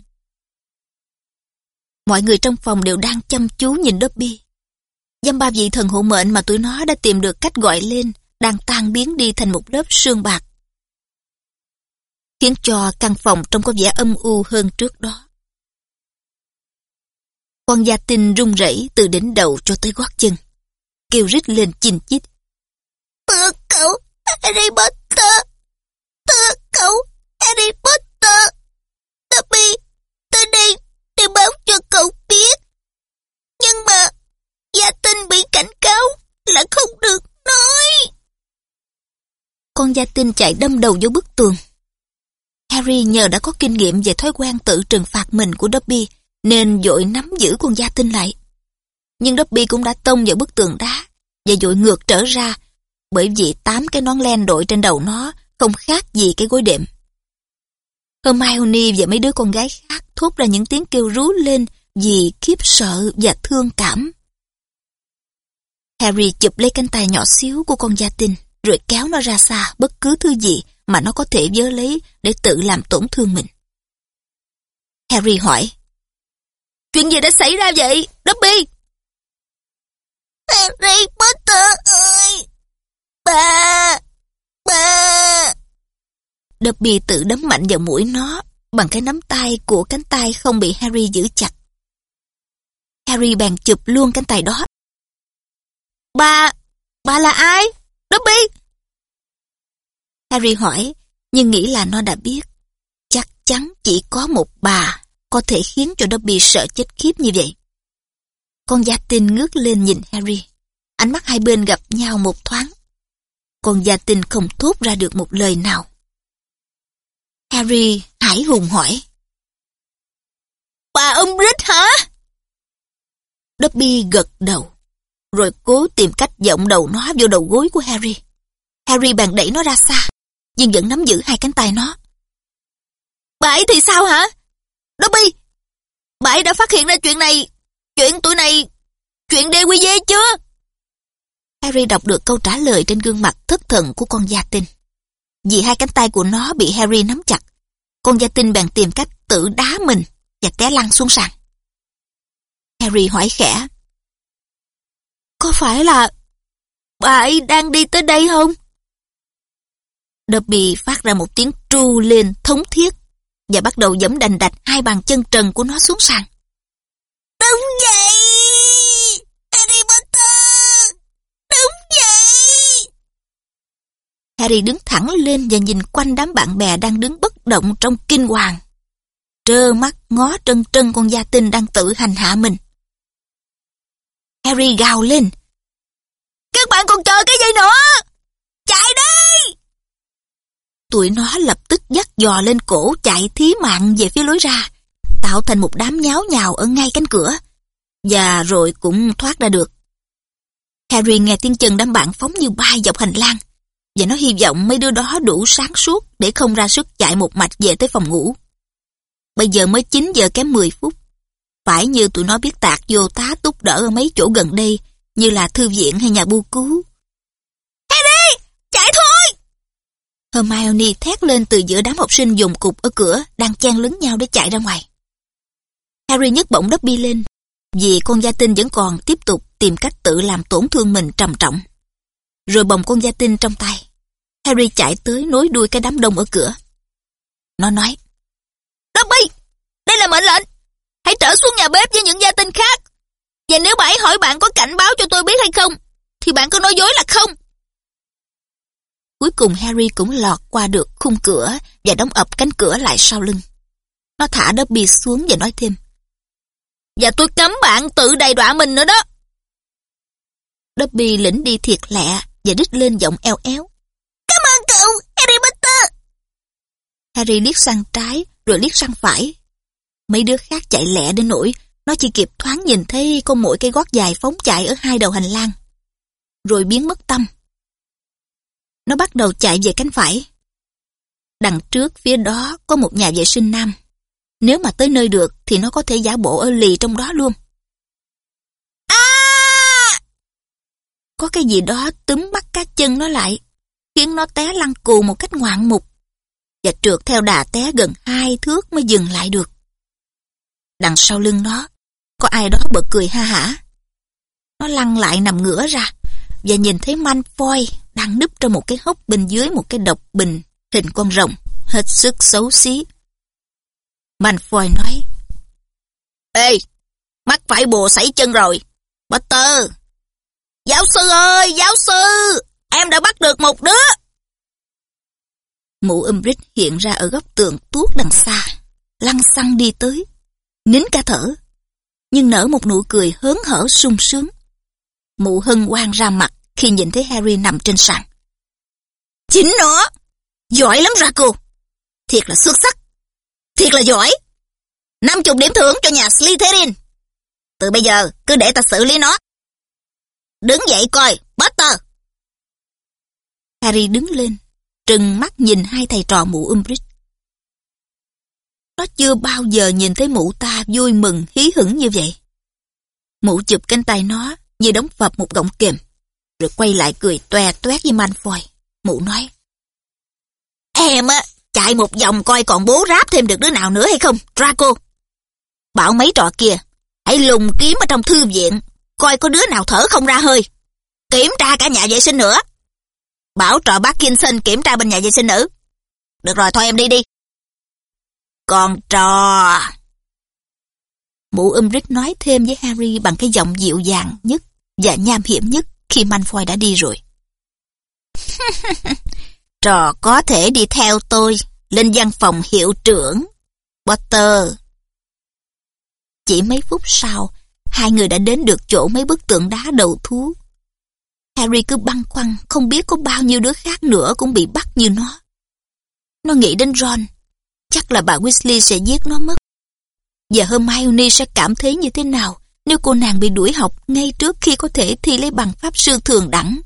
Mọi người trong phòng đều đang chăm chú nhìn Dobby. Dăm ba vị thần hộ mệnh mà tụi nó đã tìm được cách gọi lên đang tan biến đi thành một lớp sương bạc. Khiến cho căn phòng trông có vẻ âm u hơn trước đó. Con gia tinh run rẩy từ đỉnh đầu cho tới gót chân. Kêu rít lên chinh chít. Tựa cậu, Harry Potter! thưa cậu, Harry Potter! Dobby, tôi đây để báo cho cậu biết. Nhưng mà, gia tinh bị cảnh cáo là không được nói. Con gia tinh chạy đâm đầu vô bức tường. Harry nhờ đã có kinh nghiệm về thói quen tự trừng phạt mình của Dobby, nên dội nắm giữ con gia tinh lại. Nhưng Dobby cũng đã tông vào bức tường đá và dội ngược trở ra bởi vì tám cái nón len đội trên đầu nó không khác gì cái gối đệm. Hermione và mấy đứa con gái khác thốt ra những tiếng kêu rú lên vì khiếp sợ và thương cảm. Harry chụp lấy cánh tay nhỏ xíu của con gia tinh rồi kéo nó ra xa bất cứ thứ gì mà nó có thể vớ lấy để tự làm tổn thương mình. Harry hỏi Chuyện gì đã xảy ra vậy, Dobby? Harry Potter ơi! Ba! Ba! Dobby tự đấm mạnh vào mũi nó bằng cái nắm tay của cánh tay không bị Harry giữ chặt. Harry bèn chụp luôn cánh tay đó. Bà, bà là ai? Dobby! Harry hỏi, nhưng nghĩ là nó đã biết. Chắc chắn chỉ có một bà có thể khiến cho Dobby sợ chết khiếp như vậy. Con gia tinh ngước lên nhìn Harry. Ánh mắt hai bên gặp nhau một thoáng còn gia tinh không thốt ra được một lời nào. Harry hải hùng hỏi. Bà Umbridge hả? Dobby gật đầu, rồi cố tìm cách giọng đầu nó vô đầu gối của Harry. Harry bàn đẩy nó ra xa, nhưng vẫn nắm giữ hai cánh tay nó. Bà ấy thì sao hả? Dobby, bà ấy đã phát hiện ra chuyện này, chuyện tụi này, chuyện đê quy dê chưa? Harry đọc được câu trả lời trên gương mặt thất thần của con gia tinh. Vì hai cánh tay của nó bị Harry nắm chặt, con gia tinh bèn tìm cách tự đá mình và té lăn xuống sàn. Harry hỏi khẽ. Có phải là bà ấy đang đi tới đây không? Dobby phát ra một tiếng tru lên thống thiết và bắt đầu giẫm đành đạch hai bàn chân trần của nó xuống sàn. Đúng vậy! Harry đứng thẳng lên và nhìn quanh đám bạn bè đang đứng bất động trong kinh hoàng. Trơ mắt ngó trân trân con gia tinh đang tự hành hạ mình. Harry gào lên. Các bạn còn chờ cái gì nữa? Chạy đi! Tụi nó lập tức dắt dò lên cổ chạy thí mạng về phía lối ra, tạo thành một đám nháo nhào ở ngay cánh cửa. Và rồi cũng thoát ra được. Harry nghe tiếng chân đám bạn phóng như bay dọc hành lang, và nó hy vọng mấy đứa đó đủ sáng suốt để không ra sức chạy một mạch về tới phòng ngủ. Bây giờ mới 9 giờ kém 10 phút. Phải như tụi nó biết tạc vô tá túc đỡ ở mấy chỗ gần đây, như là thư viện hay nhà bu cứu. Harry, chạy thôi! Hermione thét lên từ giữa đám học sinh dùng cục ở cửa đang chen lấn nhau để chạy ra ngoài. Harry nhấc bổng Dobby lên, vì con gia tinh vẫn còn tiếp tục tìm cách tự làm tổn thương mình trầm trọng. Rồi bồng con gia tinh trong tay. Harry chạy tới nối đuôi cái đám đông ở cửa. Nó nói, Dobby, đây là mệnh lệnh. Hãy trở xuống nhà bếp với những gia tinh khác. Và nếu bà ấy hỏi bạn có cảnh báo cho tôi biết hay không, thì bạn có nói dối là không. Cuối cùng Harry cũng lọt qua được khung cửa và đóng ập cánh cửa lại sau lưng. Nó thả Dobby xuống và nói thêm. Và tôi cấm bạn tự đầy đọa mình nữa đó. Dobby lĩnh đi thiệt lẹ và đích lên giọng eo éo. Cảm ơn cậu, Harry Potter. Harry liếc sang trái rồi liếc sang phải. Mấy đứa khác chạy lẹ đến nỗi nó chỉ kịp thoáng nhìn thấy con mỗi cây gót dài phóng chạy ở hai đầu hành lang. Rồi biến mất tâm. Nó bắt đầu chạy về cánh phải. Đằng trước phía đó có một nhà vệ sinh nam. Nếu mà tới nơi được thì nó có thể giả bộ ở lì trong đó luôn. À! Có cái gì đó túm bắt cá chân nó lại, khiến nó té lăn cù một cách ngoạn mục và trượt theo đà té gần hai thước mới dừng lại được. Đằng sau lưng nó, có ai đó bật cười ha hả. Nó lăn lại nằm ngửa ra và nhìn thấy Malfoy đang núp trong một cái hốc bên dưới một cái độc bình hình con rồng, hết sức xấu xí. Malfoy nói, Ê, mắc phải bùa sảy chân rồi. Potter! Giáo sư ơi, giáo sư! Em đã bắt được một đứa! Mụ Umbridge hiện ra ở góc tường tuốt đằng xa, lăn xăng đi tới, nín cả thở, nhưng nở một nụ cười hớn hở sung sướng. Mụ hân hoan ra mặt khi nhìn thấy Harry nằm trên sàn. Chính nó! Giỏi lắm Draco! Thiệt là xuất sắc! Thiệt là giỏi! 50 điểm thưởng cho nhà Slytherin! Từ bây giờ, cứ để ta xử lý nó. Đứng dậy coi, Potter! Harry đứng lên, trừng mắt nhìn hai thầy trò mụ Umbridge. Nó chưa bao giờ nhìn thấy mụ ta vui mừng, hí hửng như vậy. Mụ chụp cánh tay nó như đóng phập một gọng kềm, rồi quay lại cười toe toét với Malfoy. Mụ nói, Em á, chạy một vòng coi còn bố ráp thêm được đứa nào nữa hay không, Draco. Bảo mấy trò kia, hãy lùng kiếm ở trong thư viện, coi có đứa nào thở không ra hơi. Kiểm tra cả nhà vệ sinh nữa. Bảo trò Kinson kiểm tra bên nhà vệ sinh nữ. Được rồi, thôi em đi đi. Con trò. Mụ Umbridge nói thêm với Harry bằng cái giọng dịu dàng nhất và nham hiểm nhất khi Malfoy đã đi rồi. trò có thể đi theo tôi lên văn phòng hiệu trưởng. Potter. Chỉ mấy phút sau, hai người đã đến được chỗ mấy bức tượng đá đầu thú. Harry cứ băn khoăn, không biết có bao nhiêu đứa khác nữa cũng bị bắt như nó. Nó nghĩ đến Ron, chắc là bà Weasley sẽ giết nó mất. Và Hermione sẽ cảm thấy như thế nào nếu cô nàng bị đuổi học ngay trước khi có thể thi lấy bằng pháp sư thường đẳng.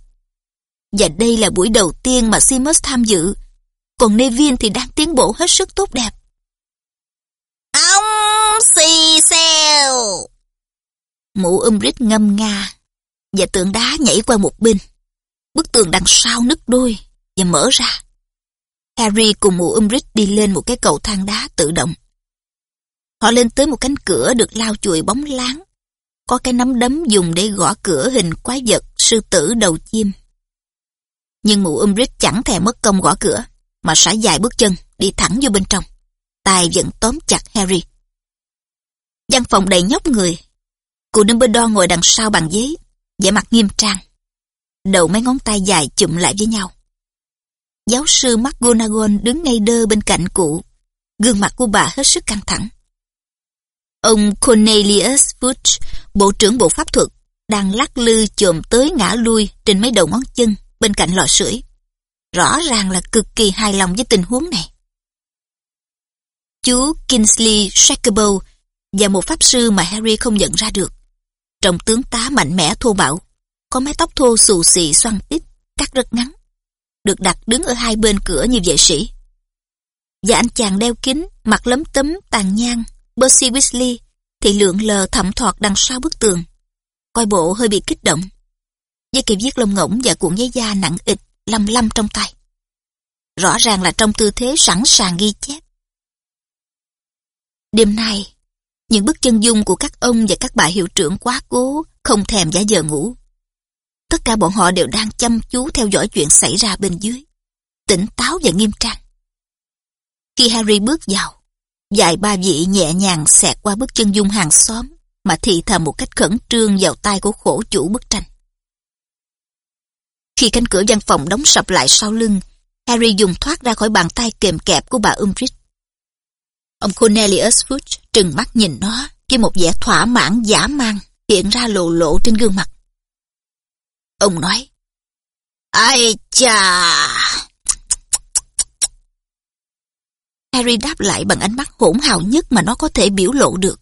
Và đây là buổi đầu tiên mà Seamus tham dự, còn Neville thì đang tiến bộ hết sức tốt đẹp. Ông xì xèo! Mụ Umbridge ngâm nga, và tượng đá nhảy qua một bên. Bức tường đằng sau nứt đôi và mở ra. Harry cùng mụ Umbridge đi lên một cái cầu thang đá tự động. Họ lên tới một cánh cửa được lau chùi bóng láng. Có cái nắm đấm dùng để gõ cửa hình quái vật sư tử đầu chim. Nhưng mụ Umbridge chẳng thèm mất công gõ cửa, mà sải dài bước chân, đi thẳng vô bên trong. Tài vẫn tóm chặt Harry. Văn phòng đầy nhóc người. Cụ Dumbledore ngồi đằng sau bàn giấy, vẻ mặt nghiêm trang. Đầu mấy ngón tay dài chụm lại với nhau. Giáo sư McGonagall đứng ngay đơ bên cạnh cụ. Gương mặt của bà hết sức căng thẳng. Ông Cornelius Fudge, bộ trưởng bộ pháp thuật, đang lắc lư chồm tới ngã lui trên mấy đầu ngón chân bên cạnh lò sưởi. Rõ ràng là cực kỳ hài lòng với tình huống này. Chú Kingsley Shacklebolt và một pháp sư mà Harry không nhận ra được. Trông tướng tá mạnh mẽ thô bạo, có mái tóc thô xù xì xoăn tít, cắt rất ngắn, được đặt đứng ở hai bên cửa như vệ sĩ. Và anh chàng đeo kính, mặt lấm tấm, tàn nhang, Percy Weasley thì lượn lờ thẩm thoạt đằng sau bức tường. Coi bộ hơi bị kích động. Với kịp viết lông ngỗng và cuộn giấy da nặng ịch lăm lăm trong tay. Rõ ràng là trong tư thế sẵn sàng ghi chép. Đêm nay, những bức chân dung của các ông và các bà hiệu trưởng quá cố, không thèm giả giờ ngủ. Tất cả bọn họ đều đang chăm chú theo dõi chuyện xảy ra bên dưới. Tỉnh táo và nghiêm trang. Khi Harry bước vào, vài ba vị nhẹ nhàng xẹt qua bức chân dung hàng xóm mà thì thầm một cách khẩn trương vào tay của khổ chủ bức tranh. Khi cánh cửa văn phòng đóng sập lại sau lưng, Harry dùng thoát ra khỏi bàn tay kềm kẹp của bà Umbridge. Ông Cornelius Fudge trừng mắt nhìn nó với một vẻ thỏa mãn giả mang hiện ra lộ lộ trên gương mặt. Ông nói, Ai chà! Harry đáp lại bằng ánh mắt hỗn hào nhất mà nó có thể biểu lộ được.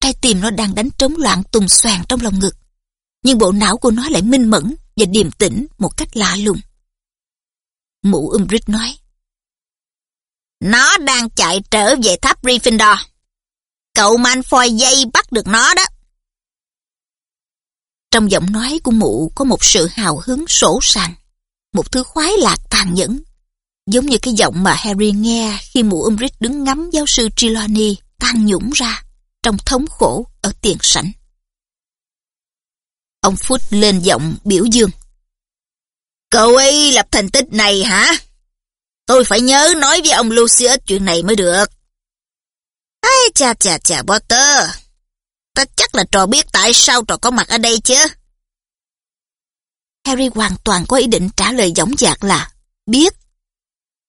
Trái tim nó đang đánh trống loạn tùng xoàng trong lòng ngực. Nhưng bộ não của nó lại minh mẫn và điềm tĩnh một cách lạ lùng. Mụ Umbridge nói, nó đang chạy trở về tháp Gryffindor. Cậu Malfoy dây bắt được nó đó. Trong giọng nói của mụ có một sự hào hứng sổ sàng, một thứ khoái lạc tàn nhẫn, giống như cái giọng mà Harry nghe khi mụ Umbridge đứng ngắm giáo sư Trelawney tan nhũng ra trong thống khổ ở tiền sảnh. Ông Phút lên giọng biểu dương. Cậu ấy lập thành tích này hả? Tôi phải nhớ nói với ông Lucius chuyện này mới được. Ây cha cha cha Potter. Ta chắc là trò biết tại sao trò có mặt ở đây chứ. Harry hoàn toàn có ý định trả lời giống dạc là biết.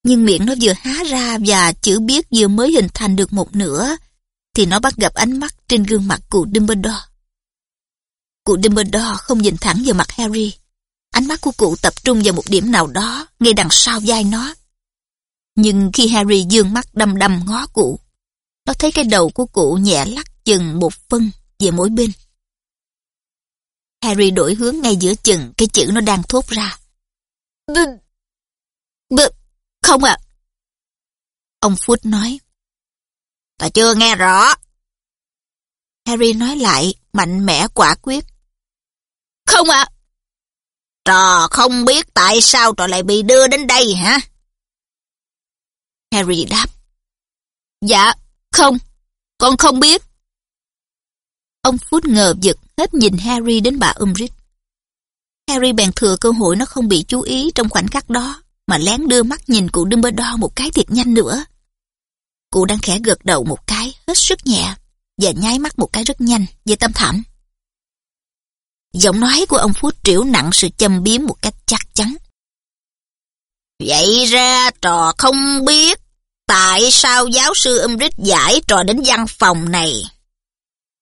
Nhưng miệng nó vừa há ra và chữ biết vừa mới hình thành được một nửa, thì nó bắt gặp ánh mắt trên gương mặt cụ Dumbledore. Cụ Dumbledore không nhìn thẳng vào mặt Harry. Ánh mắt của cụ tập trung vào một điểm nào đó, ngay đằng sau vai nó. Nhưng khi Harry dương mắt đăm đăm ngó cụ, nó thấy cái đầu của cụ nhẹ lắc chừng một phân về mỗi bên. Harry đổi hướng ngay giữa chừng cái chữ nó đang thốt ra. B... B... Không ạ. Ông Foot nói. Ta chưa nghe rõ. Harry nói lại, mạnh mẽ quả quyết. Không ạ. Trò không biết tại sao trò lại bị đưa đến đây hả? Harry đáp. Dạ, không, con không biết. Ông Phút ngờ giật hết nhìn Harry đến bà Umbridge. Harry bèn thừa cơ hội nó không bị chú ý trong khoảnh khắc đó mà lén đưa mắt nhìn cụ Dumbledore một cái thiệt nhanh nữa. Cụ đang khẽ gật đầu một cái, hết sức nhẹ, và nháy mắt một cái rất nhanh, về tâm thẳm. Giọng nói của ông Phút triểu nặng sự châm biếm một cách chắc chắn. Vậy ra trò không biết tại sao giáo sư Umbridge giải trò đến văn phòng này.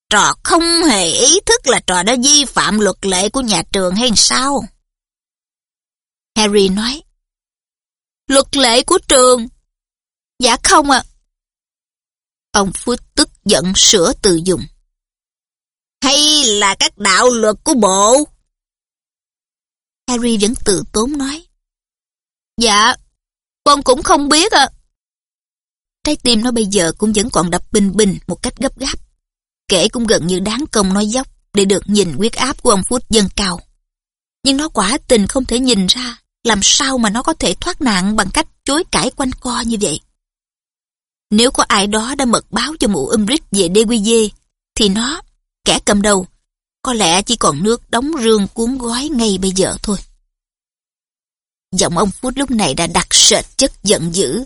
Trò không hề ý thức là trò đã vi phạm luật lệ của nhà trường hay sao? Harry nói. Luật lệ của trường? Dạ không ạ. Ông Phút tức giận sửa từ dùng. Hay là các đạo luật của bộ? Harry vẫn tự tốn nói. Dạ, con cũng không biết ạ. Trái tim nó bây giờ cũng vẫn còn đập bình bình một cách gấp gáp. Kể cũng gần như đáng công nói dốc để được nhìn huyết áp của ông Phút dâng cao. Nhưng nó quả tình không thể nhìn ra làm sao mà nó có thể thoát nạn bằng cách chối cãi quanh co như vậy. Nếu có ai đó đã mật báo cho mụ Umbridge về DQG, thì nó, kẻ cầm đầu, có lẽ chỉ còn nước đóng rương cuốn gói ngay bây giờ thôi. Giọng ông Phút lúc này đã đặc sệt chất giận dữ.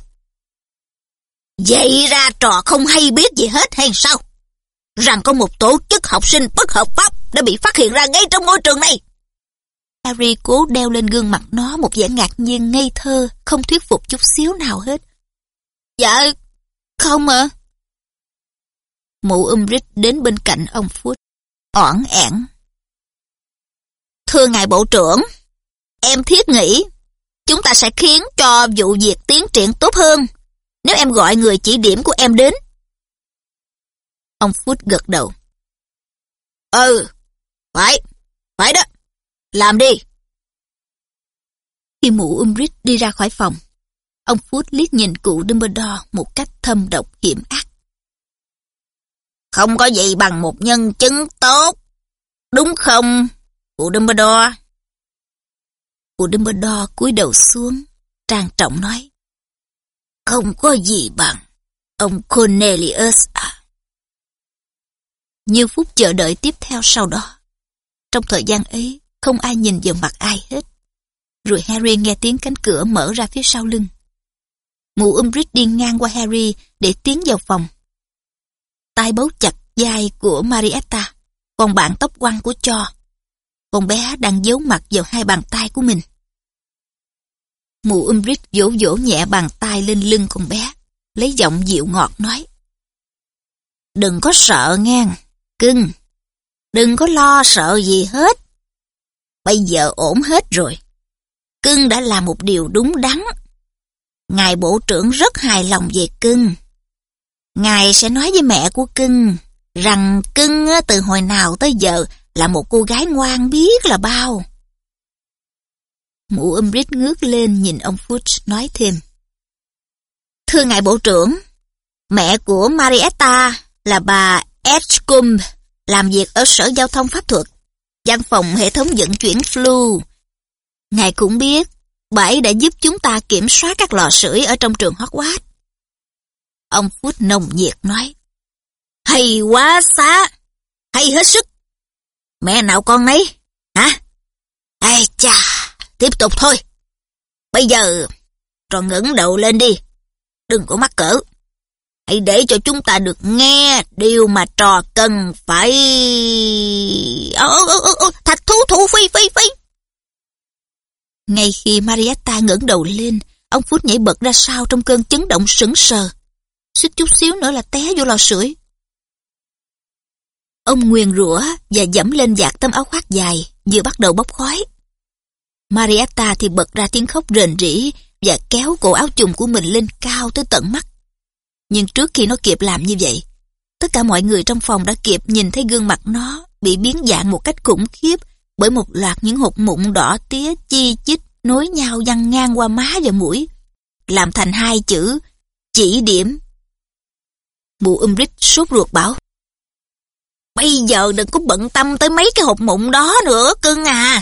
Vậy ra trò không hay biết gì hết hay sao? Rằng có một tổ chức học sinh bất hợp pháp đã bị phát hiện ra ngay trong ngôi trường này. Harry cố đeo lên gương mặt nó một vẻ ngạc nhiên ngây thơ, không thuyết phục chút xíu nào hết. Dạ, không ạ. À? Mụ Umbridge đến bên cạnh ông Phút, oản ẻn. Thưa ngài bộ trưởng, em thiết nghĩ chúng ta sẽ khiến cho vụ việc tiến triển tốt hơn nếu em gọi người chỉ điểm của em đến. Ông Phút gật đầu. Ừ, phải, phải đó, làm đi. Khi mụ Umbridge đi ra khỏi phòng, ông Phút liếc nhìn cụ Dumbledore một cách thâm độc hiểm ác. Không có gì bằng một nhân chứng tốt, đúng không, cụ Dumbledore? Của Dumbledore cúi đầu xuống, trang trọng nói. Không có gì bằng ông Cornelius à. Như phút chờ đợi tiếp theo sau đó. Trong thời gian ấy, không ai nhìn vào mặt ai hết. Rồi Harry nghe tiếng cánh cửa mở ra phía sau lưng. Mụ Umbridge đi ngang qua Harry để tiến vào phòng. tay bấu chặt vai của Marietta, còn bạn tóc quăng của Cho. Con bé đang giấu mặt vào hai bàn tay của mình. Mụ Umbridge vỗ vỗ nhẹ bàn tay lên lưng con bé, lấy giọng dịu ngọt nói. Đừng có sợ ngang, cưng. Đừng có lo sợ gì hết. Bây giờ ổn hết rồi. Cưng đã làm một điều đúng đắn. Ngài bộ trưởng rất hài lòng về cưng. Ngài sẽ nói với mẹ của cưng rằng cưng từ hồi nào tới giờ là một cô gái ngoan biết là bao. Mụ Umbridge ngước lên nhìn ông Fudge nói thêm. Thưa ngài bộ trưởng, mẹ của Marietta là bà Edgecombe làm việc ở Sở Giao thông Pháp thuật, văn phòng hệ thống vận chuyển Flu. Ngài cũng biết, bà ấy đã giúp chúng ta kiểm soát các lò sưởi ở trong trường Hogwarts. Ông Phút nồng nhiệt nói, Hay quá xá, hay hết sức. Mẹ nào con nấy, hả? Ây cha, tiếp tục thôi. Bây giờ, trò ngẩng đầu lên đi, đừng có mắc cỡ. Hãy để cho chúng ta được nghe điều mà trò cần phải... Ơ, ơ, ơ, ơ, thạch thú thú phi phi phi. Ngay khi Marietta ngẩng đầu lên, ông Phút nhảy bật ra sau trong cơn chấn động sững sờ. Suýt chút xíu nữa là té vô lò sưởi. Ông nguyền rủa và dẫm lên vạt tấm áo khoác dài, vừa bắt đầu bốc khói. Marietta thì bật ra tiếng khóc rền rỉ và kéo cổ áo chùng của mình lên cao tới tận mắt. Nhưng trước khi nó kịp làm như vậy, tất cả mọi người trong phòng đã kịp nhìn thấy gương mặt nó bị biến dạng một cách khủng khiếp bởi một loạt những hột mụn đỏ tía chi chít nối nhau văng ngang qua má và mũi, làm thành hai chữ chỉ điểm. Mụ Umbridge sốt ruột bảo Bây giờ đừng có bận tâm tới mấy cái hột mụn đó nữa, cưng à.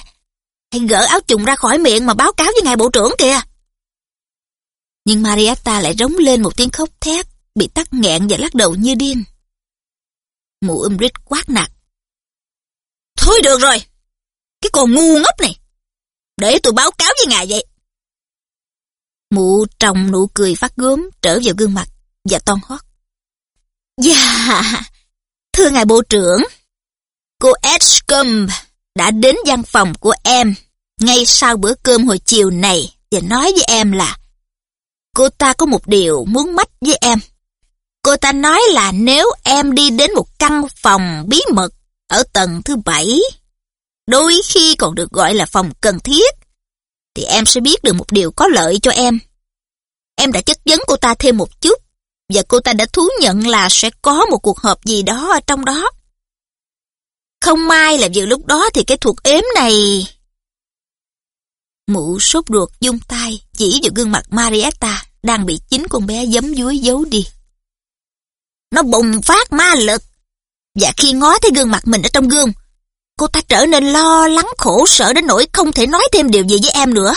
Hãy gỡ áo chùng ra khỏi miệng mà báo cáo với ngài bộ trưởng kìa. Nhưng Marietta lại rống lên một tiếng khóc thét, bị tắc nghẹn và lắc đầu như điên. Mụ Umbridge quát nạt. Thôi được rồi, cái con ngu ngốc này. Để tôi báo cáo với ngài vậy. Mụ trồng nụ cười phát gớm trở vào gương mặt và toan hót. Dạ, thưa ngài bộ trưởng, cô Edgecombe đã đến văn phòng của em ngay sau bữa cơm hồi chiều này và nói với em là cô ta có một điều muốn mách với em. Cô ta nói là nếu em đi đến một căn phòng bí mật ở tầng thứ bảy, đôi khi còn được gọi là phòng cần thiết, thì em sẽ biết được một điều có lợi cho em. Em đã chất vấn cô ta thêm một chút, và cô ta đã thú nhận là sẽ có một cuộc họp gì đó ở trong đó. Không may là vừa lúc đó thì cái thuộc ếm này... Mụ sốt ruột dung tay chỉ vào gương mặt Marietta đang bị chính con bé giấm dúi giấu đi. Nó bùng phát ma lực. Và khi ngó thấy gương mặt mình ở trong gương, cô ta trở nên lo lắng khổ sở đến nỗi không thể nói thêm điều gì với em nữa.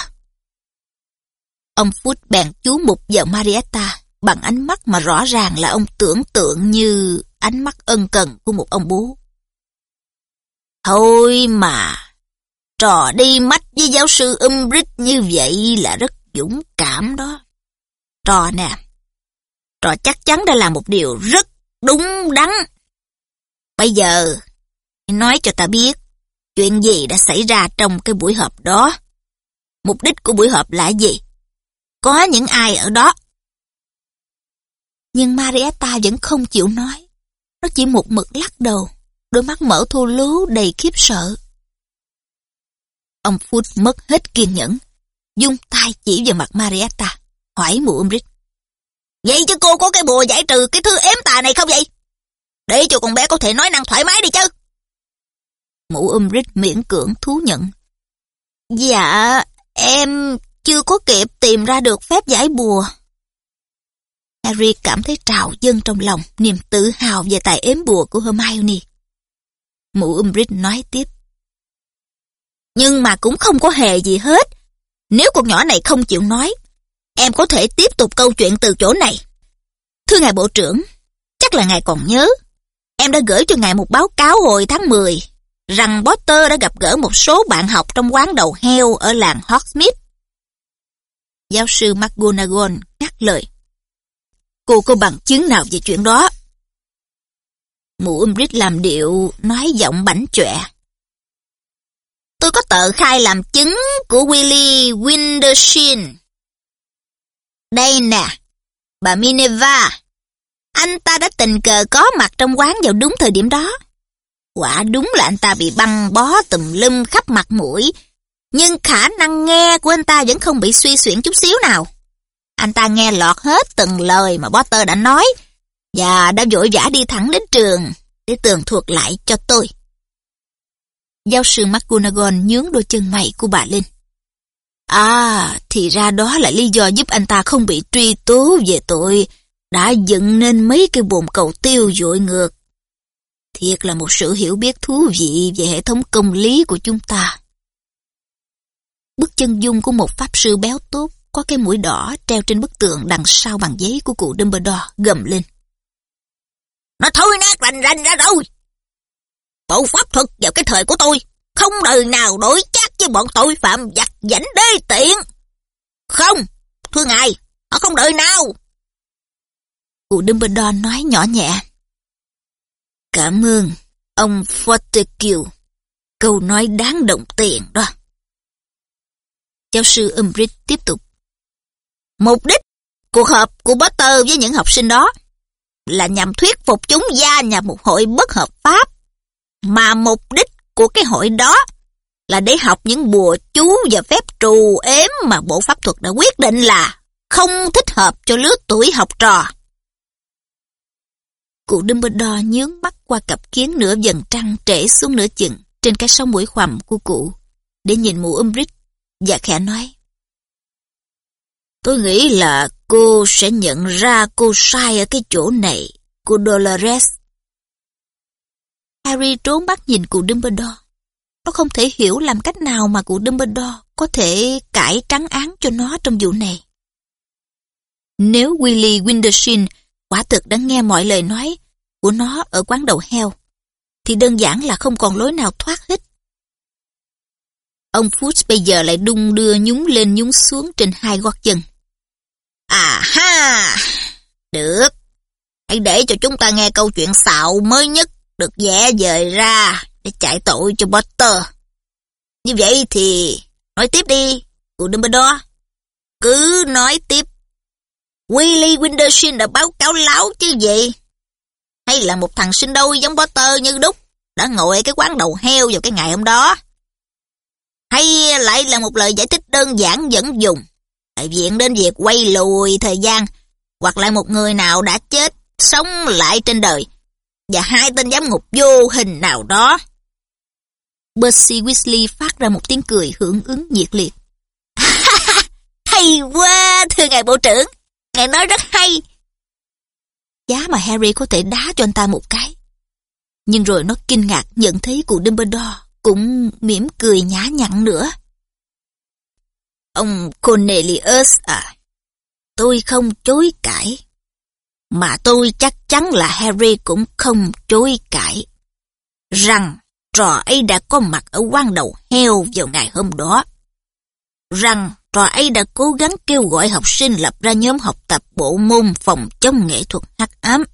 Ông Phút bèn chú mục vào Marietta bằng ánh mắt mà rõ ràng là ông tưởng tượng như ánh mắt ân cần của một ông bố. Thôi mà, trò đi mắt với giáo sư Umbridge như vậy là rất dũng cảm đó. Trò nè, trò chắc chắn đã làm một điều rất đúng đắn. Bây giờ, nói cho ta biết, chuyện gì đã xảy ra trong cái buổi họp đó. Mục đích của buổi họp là gì? Có những ai ở đó? Nhưng Marietta vẫn không chịu nói. Nó chỉ một mực lắc đầu, đôi mắt mở thu lú đầy khiếp sợ. Ông phút mất hết kiên nhẫn, dung tay chỉ vào mặt Marietta, hỏi mụ Umbridge. Vậy chứ cô có cái bùa giải trừ cái thứ ếm tà này không vậy? Để cho con bé có thể nói năng thoải mái đi chứ. Mụ Umbridge miễn cưỡng thú nhận. Dạ, em chưa có kịp tìm ra được phép giải bùa. Harry cảm thấy trào dâng trong lòng niềm tự hào về tài ếm bùa của Hermione. Mụ Umbridge nói tiếp. Nhưng mà cũng không có hề gì hết. Nếu con nhỏ này không chịu nói, em có thể tiếp tục câu chuyện từ chỗ này. Thưa ngài bộ trưởng, chắc là ngài còn nhớ. Em đã gửi cho ngài một báo cáo hồi tháng 10 rằng Potter đã gặp gỡ một số bạn học trong quán đầu heo ở làng Hogsmeade. Giáo sư McGonagall ngắt lời. Cô có bằng chứng nào về chuyện đó? Mụ Umbridge làm điệu, nói giọng bảnh chọe. Tôi có tờ khai làm chứng của Willie Windershin. Đây nè, bà Minerva. Anh ta đã tình cờ có mặt trong quán vào đúng thời điểm đó. Quả đúng là anh ta bị băng bó tùm lum khắp mặt mũi, nhưng khả năng nghe của anh ta vẫn không bị suy xuyển chút xíu nào. Anh ta nghe lọt hết từng lời mà Potter đã nói, và đã vội vã đi thẳng đến trường để tường thuật lại cho tôi. Giáo sư McGonagall nhướng đôi chân mày của bà lên. À, thì ra đó là lý do giúp anh ta không bị truy tố về tội đã dựng nên mấy cái bồn cầu tiêu dội ngược. Thiệt là một sự hiểu biết thú vị về hệ thống công lý của chúng ta. Bức chân dung của một pháp sư béo tốt có cái mũi đỏ treo trên bức tượng đằng sau bằng giấy của cụ Dumbledore gầm lên. Nó thối nát rành rành ra rồi. Bộ pháp thuật vào cái thời của tôi không đời nào đối chắc với bọn tội phạm giặc giảnh đê tiện. Không, thưa ngài, họ không đời nào. Cụ Dumbledore nói nhỏ nhẹ. Cảm ơn, ông Fortescue. Câu nói đáng động tiền đó. Giáo sư Umbridge tiếp tục. Mục đích cuộc họp của Potter với những học sinh đó là nhằm thuyết phục chúng gia nhập một hội bất hợp pháp. Mà mục đích của cái hội đó là để học những bùa chú và phép trù ếm mà bộ pháp thuật đã quyết định là không thích hợp cho lứa tuổi học trò. Cụ Dumbledore nhướng mắt qua cặp kiến nửa dần trăng trễ xuống nửa chừng trên cái sông mũi khoằm của cụ, để nhìn mụ Umbridge và khẽ nói Tôi nghĩ là cô sẽ nhận ra cô sai ở cái chỗ này, cô Dolores. Harry trốn bắt nhìn cụ Dumbledore. Nó không thể hiểu làm cách nào mà cụ Dumbledore có thể cải trắng án cho nó trong vụ này. Nếu Willy Windershin quả thực đã nghe mọi lời nói của nó ở quán đầu heo, thì đơn giản là không còn lối nào thoát hết. Ông Foots bây giờ lại đung đưa nhúng lên nhúng xuống trên hai gót chân. À ha! Được. Hãy để cho chúng ta nghe câu chuyện xạo mới nhất được vẽ dời ra để chạy tội cho Potter. Như vậy thì nói tiếp đi, cụ Dumbledore. Cứ nói tiếp. Willy Windershin đã báo cáo láo chứ gì? Hay là một thằng sinh đôi giống Potter như đúc đã ngồi cái quán đầu heo vào cái ngày hôm đó? Hay lại là một lời giải thích đơn giản dẫn dùng, lại diện đến việc quay lùi thời gian, hoặc là một người nào đã chết, sống lại trên đời, và hai tên giám ngục vô hình nào đó. Percy Weasley phát ra một tiếng cười hưởng ứng nhiệt liệt. hay quá, thưa ngài bộ trưởng, ngài nói rất hay. Giá mà Harry có thể đá cho anh ta một cái. Nhưng rồi nó kinh ngạc nhận thấy cụ Dumbledore cũng mỉm cười nhã nhặn nữa. Ông Cornelius à, tôi không chối cãi. Mà tôi chắc chắn là Harry cũng không chối cãi. Rằng trò ấy đã có mặt ở quan đầu heo vào ngày hôm đó. Rằng trò ấy đã cố gắng kêu gọi học sinh lập ra nhóm học tập bộ môn phòng chống nghệ thuật hắc ám.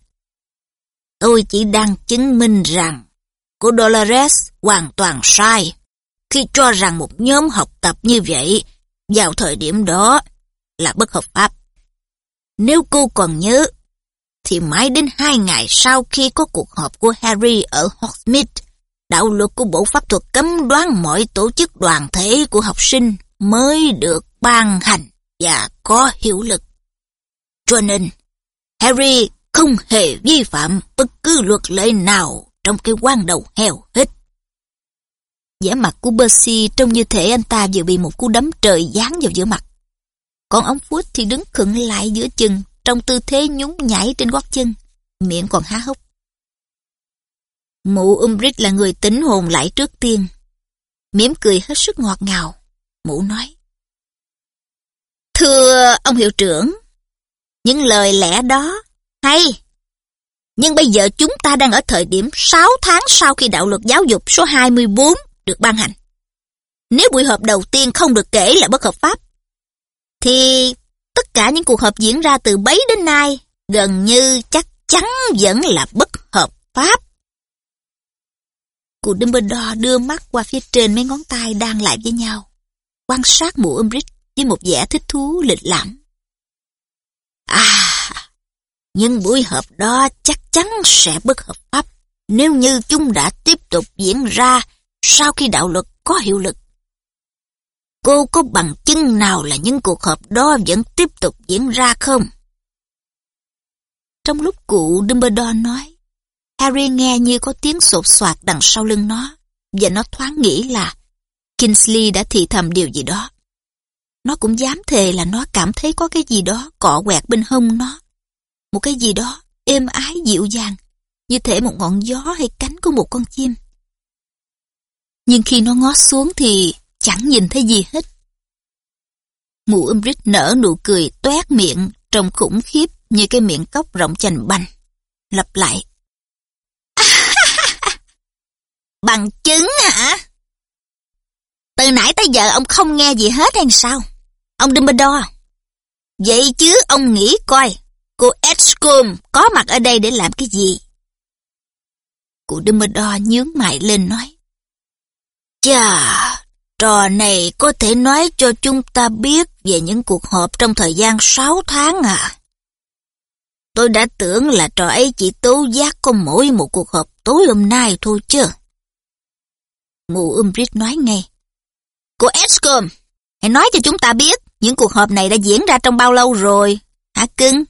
Tôi chỉ đang chứng minh rằng cô Dolores hoàn toàn sai khi cho rằng một nhóm học tập như vậy vào thời điểm đó là bất hợp pháp. Nếu cô còn nhớ, thì mãi đến hai ngày sau khi có cuộc họp của Harry ở Hogsmeade, đạo luật của Bộ Pháp thuật cấm đoán mọi tổ chức đoàn thể của học sinh mới được ban hành và có hiệu lực. Cho nên, Harry không hề vi phạm bất cứ luật lệ nào trong cái quan đầu heo hết vẻ mặt của Percy trông như thể anh ta vừa bị một cú đấm trời giáng vào giữa mặt. Còn ông Phút thì đứng khựng lại giữa chừng trong tư thế nhún nhảy trên gót chân, miệng còn há hốc. Mụ Umbridge là người tính hồn lại trước tiên. mỉm cười hết sức ngọt ngào. Mụ nói. Thưa ông hiệu trưởng, những lời lẽ đó hay. Nhưng bây giờ chúng ta đang ở thời điểm 6 tháng sau khi đạo luật giáo dục số 24 được ban hành. Nếu buổi họp đầu tiên không được kể là bất hợp pháp, thì tất cả những cuộc họp diễn ra từ bấy đến nay gần như chắc chắn vẫn là bất hợp pháp. Cụ Dumbledore đưa mắt qua phía trên mấy ngón tay đang lại với nhau, quan sát mụ Umbridge với một vẻ thích thú lịch lãm. À, nhưng buổi họp đó chắc chắn sẽ bất hợp pháp nếu như chúng đã tiếp tục diễn ra sau khi đạo luật có hiệu lực. Cô có bằng chứng nào là những cuộc họp đó vẫn tiếp tục diễn ra không? Trong lúc cụ Dumbledore nói, Harry nghe như có tiếng sột soạt đằng sau lưng nó, và nó thoáng nghĩ là Kingsley đã thì thầm điều gì đó. Nó cũng dám thề là nó cảm thấy có cái gì đó cọ quẹt bên hông nó. Một cái gì đó êm ái dịu dàng, như thể một ngọn gió hay cánh của một con chim. Nhưng khi nó ngó xuống thì chẳng nhìn thấy gì hết. Mụ Umbridge nở nụ cười toét miệng trông khủng khiếp như cái miệng cốc rộng chành banh. Lặp lại. Bằng chứng hả? Từ nãy tới giờ ông không nghe gì hết hay sao? Ông Dumbledore. Vậy chứ ông nghĩ coi, cô Edgecombe có mặt ở đây để làm cái gì? Cụ Dumbledore nhướng mày lên nói. Chà, trò này có thể nói cho chúng ta biết về những cuộc họp trong thời gian 6 tháng à? Tôi đã tưởng là trò ấy chỉ tố giác có mỗi một cuộc họp tối hôm nay thôi chứ. Mụ Umbridge nói ngay. Cô Escom, hãy nói cho chúng ta biết những cuộc họp này đã diễn ra trong bao lâu rồi, hả cưng?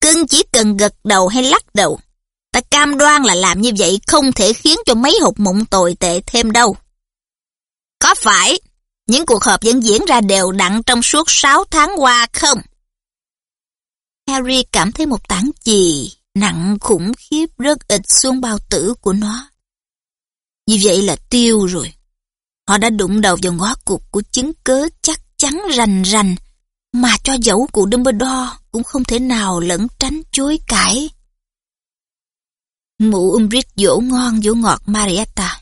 Cưng chỉ cần gật đầu hay lắc đầu. Ta cam đoan là làm như vậy không thể khiến cho mấy hộp mụn tồi tệ thêm đâu. Có phải những cuộc họp vẫn diễn ra đều đặn trong suốt 6 tháng qua không? Harry cảm thấy một tảng chì nặng khủng khiếp rớt ịt xuống bao tử của nó. Như vậy là tiêu rồi. Họ đã đụng đầu vào ngó cục của chứng cớ chắc chắn rành rành, mà cho dẫu cụ Dumbledore cũng không thể nào lẫn tránh chối cãi. Mụ Umbridge dỗ ngon dỗ ngọt Marietta.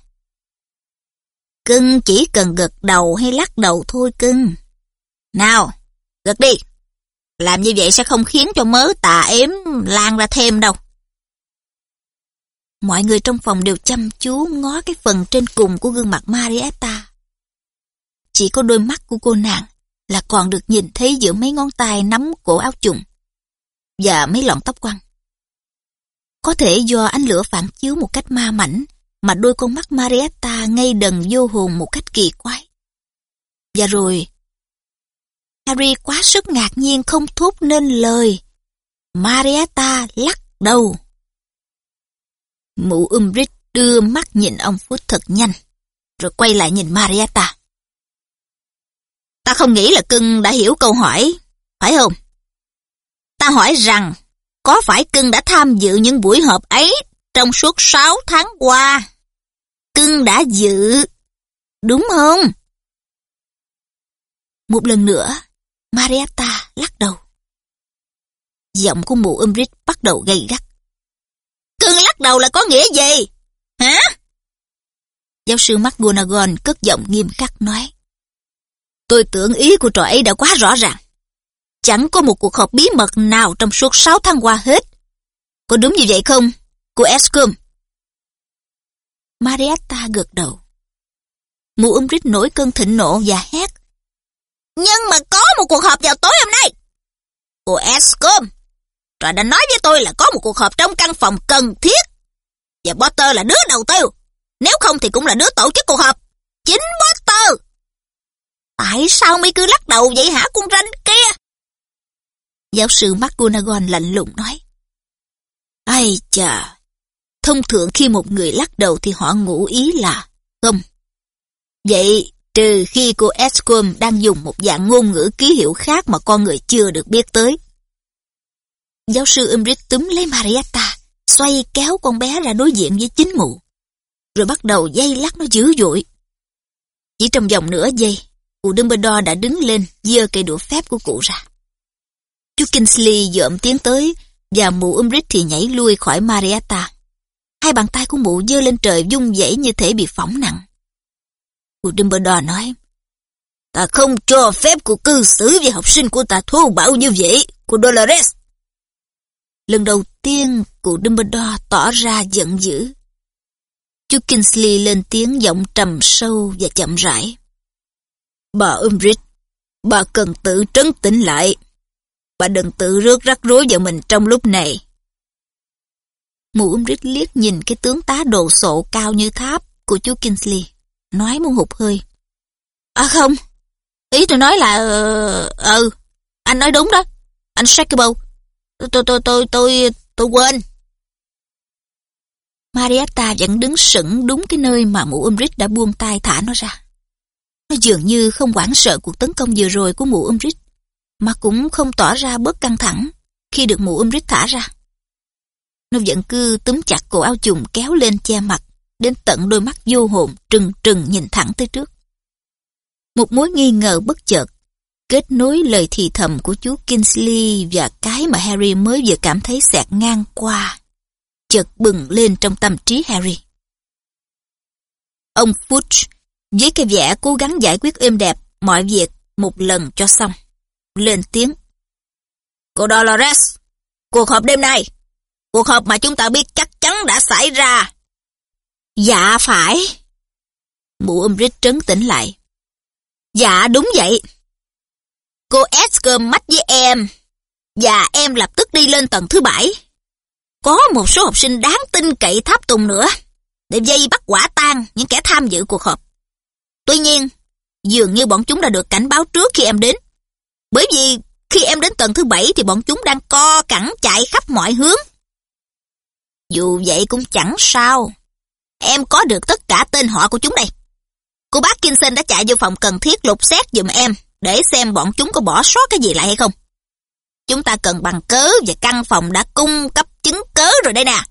Cưng chỉ cần gật đầu hay lắc đầu thôi cưng. Nào, gật đi. Làm như vậy sẽ không khiến cho mớ tà ếm lan ra thêm đâu. Mọi người trong phòng đều chăm chú ngó cái phần trên cùng của gương mặt Marietta. Chỉ có đôi mắt của cô nàng là còn được nhìn thấy giữa mấy ngón tay nắm cổ áo trùng và mấy lọn tóc quăng. Có thể do ánh lửa phản chiếu một cách ma mảnh mà đôi con mắt Marietta ngây đần vô hồn một cách kỳ quái. Và rồi, Harry quá sức ngạc nhiên không thốt nên lời. Marietta lắc đầu. Mụ Umbridge đưa mắt nhìn ông Phút thật nhanh, rồi quay lại nhìn Marietta. Ta không nghĩ là cưng đã hiểu câu hỏi, phải không? Ta hỏi rằng, có phải cưng đã tham dự những buổi họp ấy trong suốt 6 tháng qua? Cưng đã dự, đúng không? Một lần nữa, Marietta lắc đầu. Giọng của mụ Umbridge bắt đầu gay gắt. Cưng lắc đầu là có nghĩa gì? Hả? Giáo sư McGonagall cất giọng nghiêm khắc nói. Tôi tưởng ý của trò ấy đã quá rõ ràng. Chẳng có một cuộc họp bí mật nào trong suốt 6 tháng qua hết. Có đúng như vậy không, cô Escom? Marietta gật đầu. Mụ Umbridge nổi cơn thịnh nộ và hét. Nhưng mà có một cuộc họp vào tối hôm nay. Cô Escom, trò đã nói với tôi là có một cuộc họp trong căn phòng cần thiết. Và Potter là đứa đầu tiêu. Nếu không thì cũng là đứa tổ chức cuộc họp. Chính Potter. Tại sao mi cứ lắc đầu vậy hả con ranh kia? Giáo sư McGonagall lạnh lùng nói. Ai chà, thông thường khi một người lắc đầu thì họ ngụ ý là không. Vậy trừ khi cô Escom đang dùng một dạng ngôn ngữ ký hiệu khác mà con người chưa được biết tới. Giáo sư Umbridge túm lấy Marietta, xoay kéo con bé ra đối diện với chính mụ, rồi bắt đầu dây lắc nó dữ dội. Chỉ trong vòng nửa giây, cụ Dumbledore đã đứng lên, giơ cây đũa phép của cụ ra. Chú Kingsley dợm tiến tới, và mụ Umbridge thì nhảy lui khỏi Marietta. Hai bàn tay của mụ giơ lên trời dung dãy như thể bị phỏng nặng. Cụ Dumbledore nói, Ta không cho phép cụ cư xử với học sinh của ta thô bạo như vậy, cụ Dolores. Lần đầu tiên, cụ Dumbledore tỏ ra giận dữ. Chú Kingsley lên tiếng giọng trầm sâu và chậm rãi. Bà Umbridge, bà cần tự trấn tĩnh lại. Bà đừng tự rước rắc rối vào mình trong lúc này. Mụ Umbridge liếc nhìn cái tướng tá đồ sộ cao như tháp của chú Kingsley, nói muốn hụt hơi. À không, ý tôi nói là... Ừ, anh nói đúng đó, anh Shackable. Tôi, tôi, tôi, tôi, tôi quên. Marietta vẫn đứng sững đúng cái nơi mà mụ Umbridge đã buông tay thả nó ra. Nó dường như không hoảng sợ cuộc tấn công vừa rồi của mụ Umbridge, mà cũng không tỏ ra bớt căng thẳng khi được mụ Umrit thả ra. Nó vẫn cứ túm chặt cổ áo chùng kéo lên che mặt, đến tận đôi mắt vô hồn trừng trừng nhìn thẳng tới trước. Một mối nghi ngờ bất chợt, kết nối lời thì thầm của chú Kingsley và cái mà Harry mới vừa cảm thấy xẹt ngang qua, chợt bừng lên trong tâm trí Harry. Ông Fudge với cái vẻ cố gắng giải quyết êm đẹp mọi việc một lần cho xong. Lên tiếng. Cô Dolores, cuộc họp đêm nay, cuộc họp mà chúng ta biết chắc chắn đã xảy ra. Dạ phải. Mụ Umbridge trấn tĩnh lại. Dạ đúng vậy. Cô Escom mách với em, và em lập tức đi lên tầng thứ bảy. Có một số học sinh đáng tin cậy tháp tùng nữa, để dây bắt quả tang những kẻ tham dự cuộc họp. Tuy nhiên, dường như bọn chúng đã được cảnh báo trước khi em đến. Bởi vì khi em đến tầng thứ bảy thì bọn chúng đang co cẳng chạy khắp mọi hướng. Dù vậy cũng chẳng sao. Em có được tất cả tên họ của chúng đây. Cô bác Kinson đã chạy vô phòng cần thiết lục xét giùm em để xem bọn chúng có bỏ sót cái gì lại hay không. Chúng ta cần bằng cớ và căn phòng đã cung cấp chứng cớ rồi đây nè.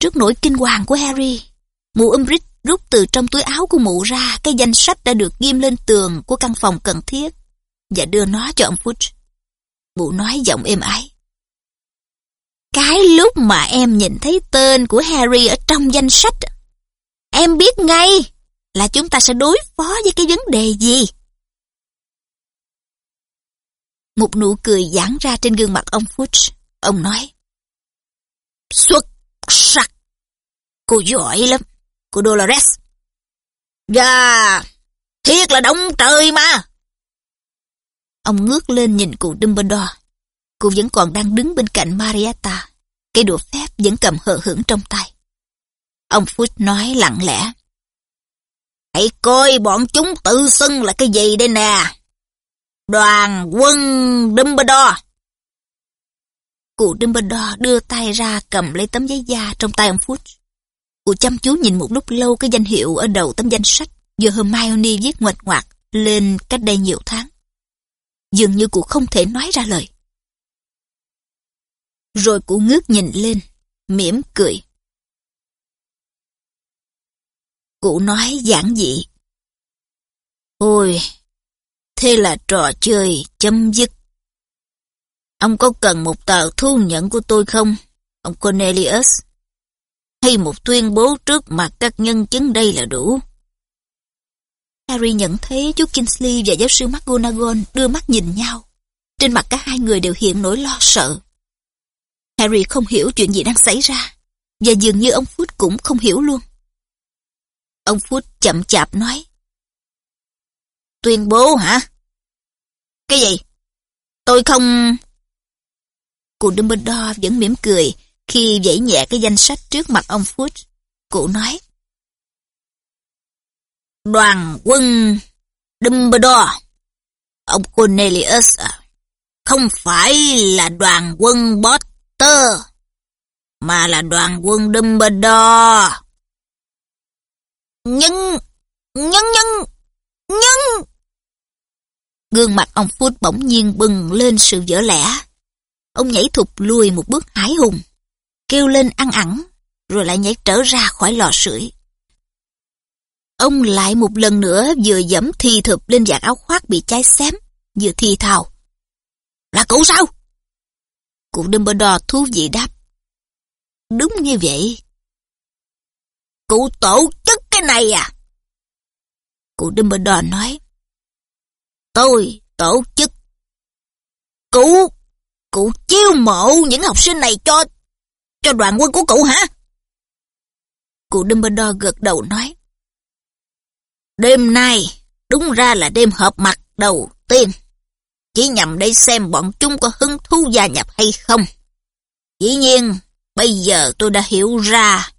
Trước nỗi kinh hoàng của Harry, mụ Umbridge rút từ trong túi áo của mụ ra cái danh sách đã được ghim lên tường của căn phòng cần thiết và đưa nó cho ông Fudge. Bụ nói giọng êm ái. Cái lúc mà em nhìn thấy tên của Harry ở trong danh sách, em biết ngay là chúng ta sẽ đối phó với cái vấn đề gì. Một nụ cười giãn ra trên gương mặt ông Fudge. Ông nói. Xuất sắc. Cô giỏi lắm. Cô Dolores. Dạ, thiệt là đông trời mà. Ông ngước lên nhìn cụ Dumbledore. Cụ vẫn còn đang đứng bên cạnh Marietta. Cây đũa phép vẫn cầm hờ hững trong tay. Ông Fudge nói lặng lẽ. Hãy coi bọn chúng tự xưng là cái gì đây nè. Đoàn quân Dumbledore. Cụ Dumbledore đưa tay ra cầm lấy tấm giấy da trong tay ông Fudge. Cụ chăm chú nhìn một lúc lâu cái danh hiệu ở đầu tấm danh sách do Hermione viết ngoạch ngoạc lên cách đây nhiều tháng. Dường như cụ không thể nói ra lời. Rồi cụ ngước nhìn lên, mỉm cười. Cụ nói giản dị. Ôi, thế là trò chơi chấm dứt. Ông có cần một tờ thu nhận của tôi không, ông Cornelius? Hay một tuyên bố trước mặt các nhân chứng đây là đủ? Harry nhận thấy chú Kingsley và giáo sư McGonagall đưa mắt nhìn nhau. Trên mặt cả hai người đều hiện nỗi lo sợ. Harry không hiểu chuyện gì đang xảy ra, và dường như ông Phút cũng không hiểu luôn. Ông Phút chậm chạp nói. Tuyên bố hả? Cái gì? Tôi không... Cụ Dumbledore vẫn mỉm cười khi vẫy nhẹ cái danh sách trước mặt ông Phút. Cụ nói. Đoàn quân Dumbledore. Ông Cornelius à, không phải là đoàn quân Potter, mà là đoàn quân Dumbledore. Nhưng, nhưng, nhưng, nhưng... Gương mặt ông Phút bỗng nhiên bừng lên sự dở lẽ. Ông nhảy thụt lùi một bước hái hùng, kêu lên ăn ẳng, rồi lại nhảy trở ra khỏi lò sưởi. Ông lại một lần nữa vừa dẫm thi thụp lên vạt áo khoác bị cháy xém, vừa thi thào. Là cụ sao? Cụ Dumbledore thú vị đáp. Đúng như vậy. Cụ tổ chức cái này à? Cụ Dumbledore nói. Tôi tổ chức. Cụ, cụ chiêu mộ những học sinh này cho, cho đoàn quân của cụ hả? Cụ Dumbledore gật đầu nói. Đêm nay, đúng ra là đêm họp mặt đầu tiên. Chỉ nhằm để xem bọn chúng có hứng thú gia nhập hay không. Dĩ nhiên, bây giờ tôi đã hiểu ra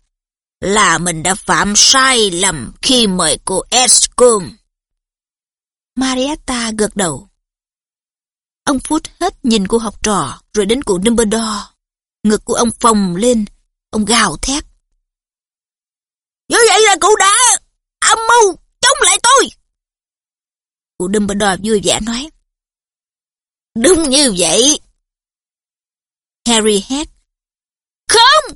là mình đã phạm sai lầm khi mời cô Escom. Marietta gật đầu. Ông Phút hết nhìn cô học trò, rồi đến cụ Dumbledore. Ngực của ông phồng lên, ông gào thét. Như vậy là cụ đã âm mưu lại tôi. Cụ Dumbledore vui vẻ nói. Đúng như vậy. Harry hét. Không!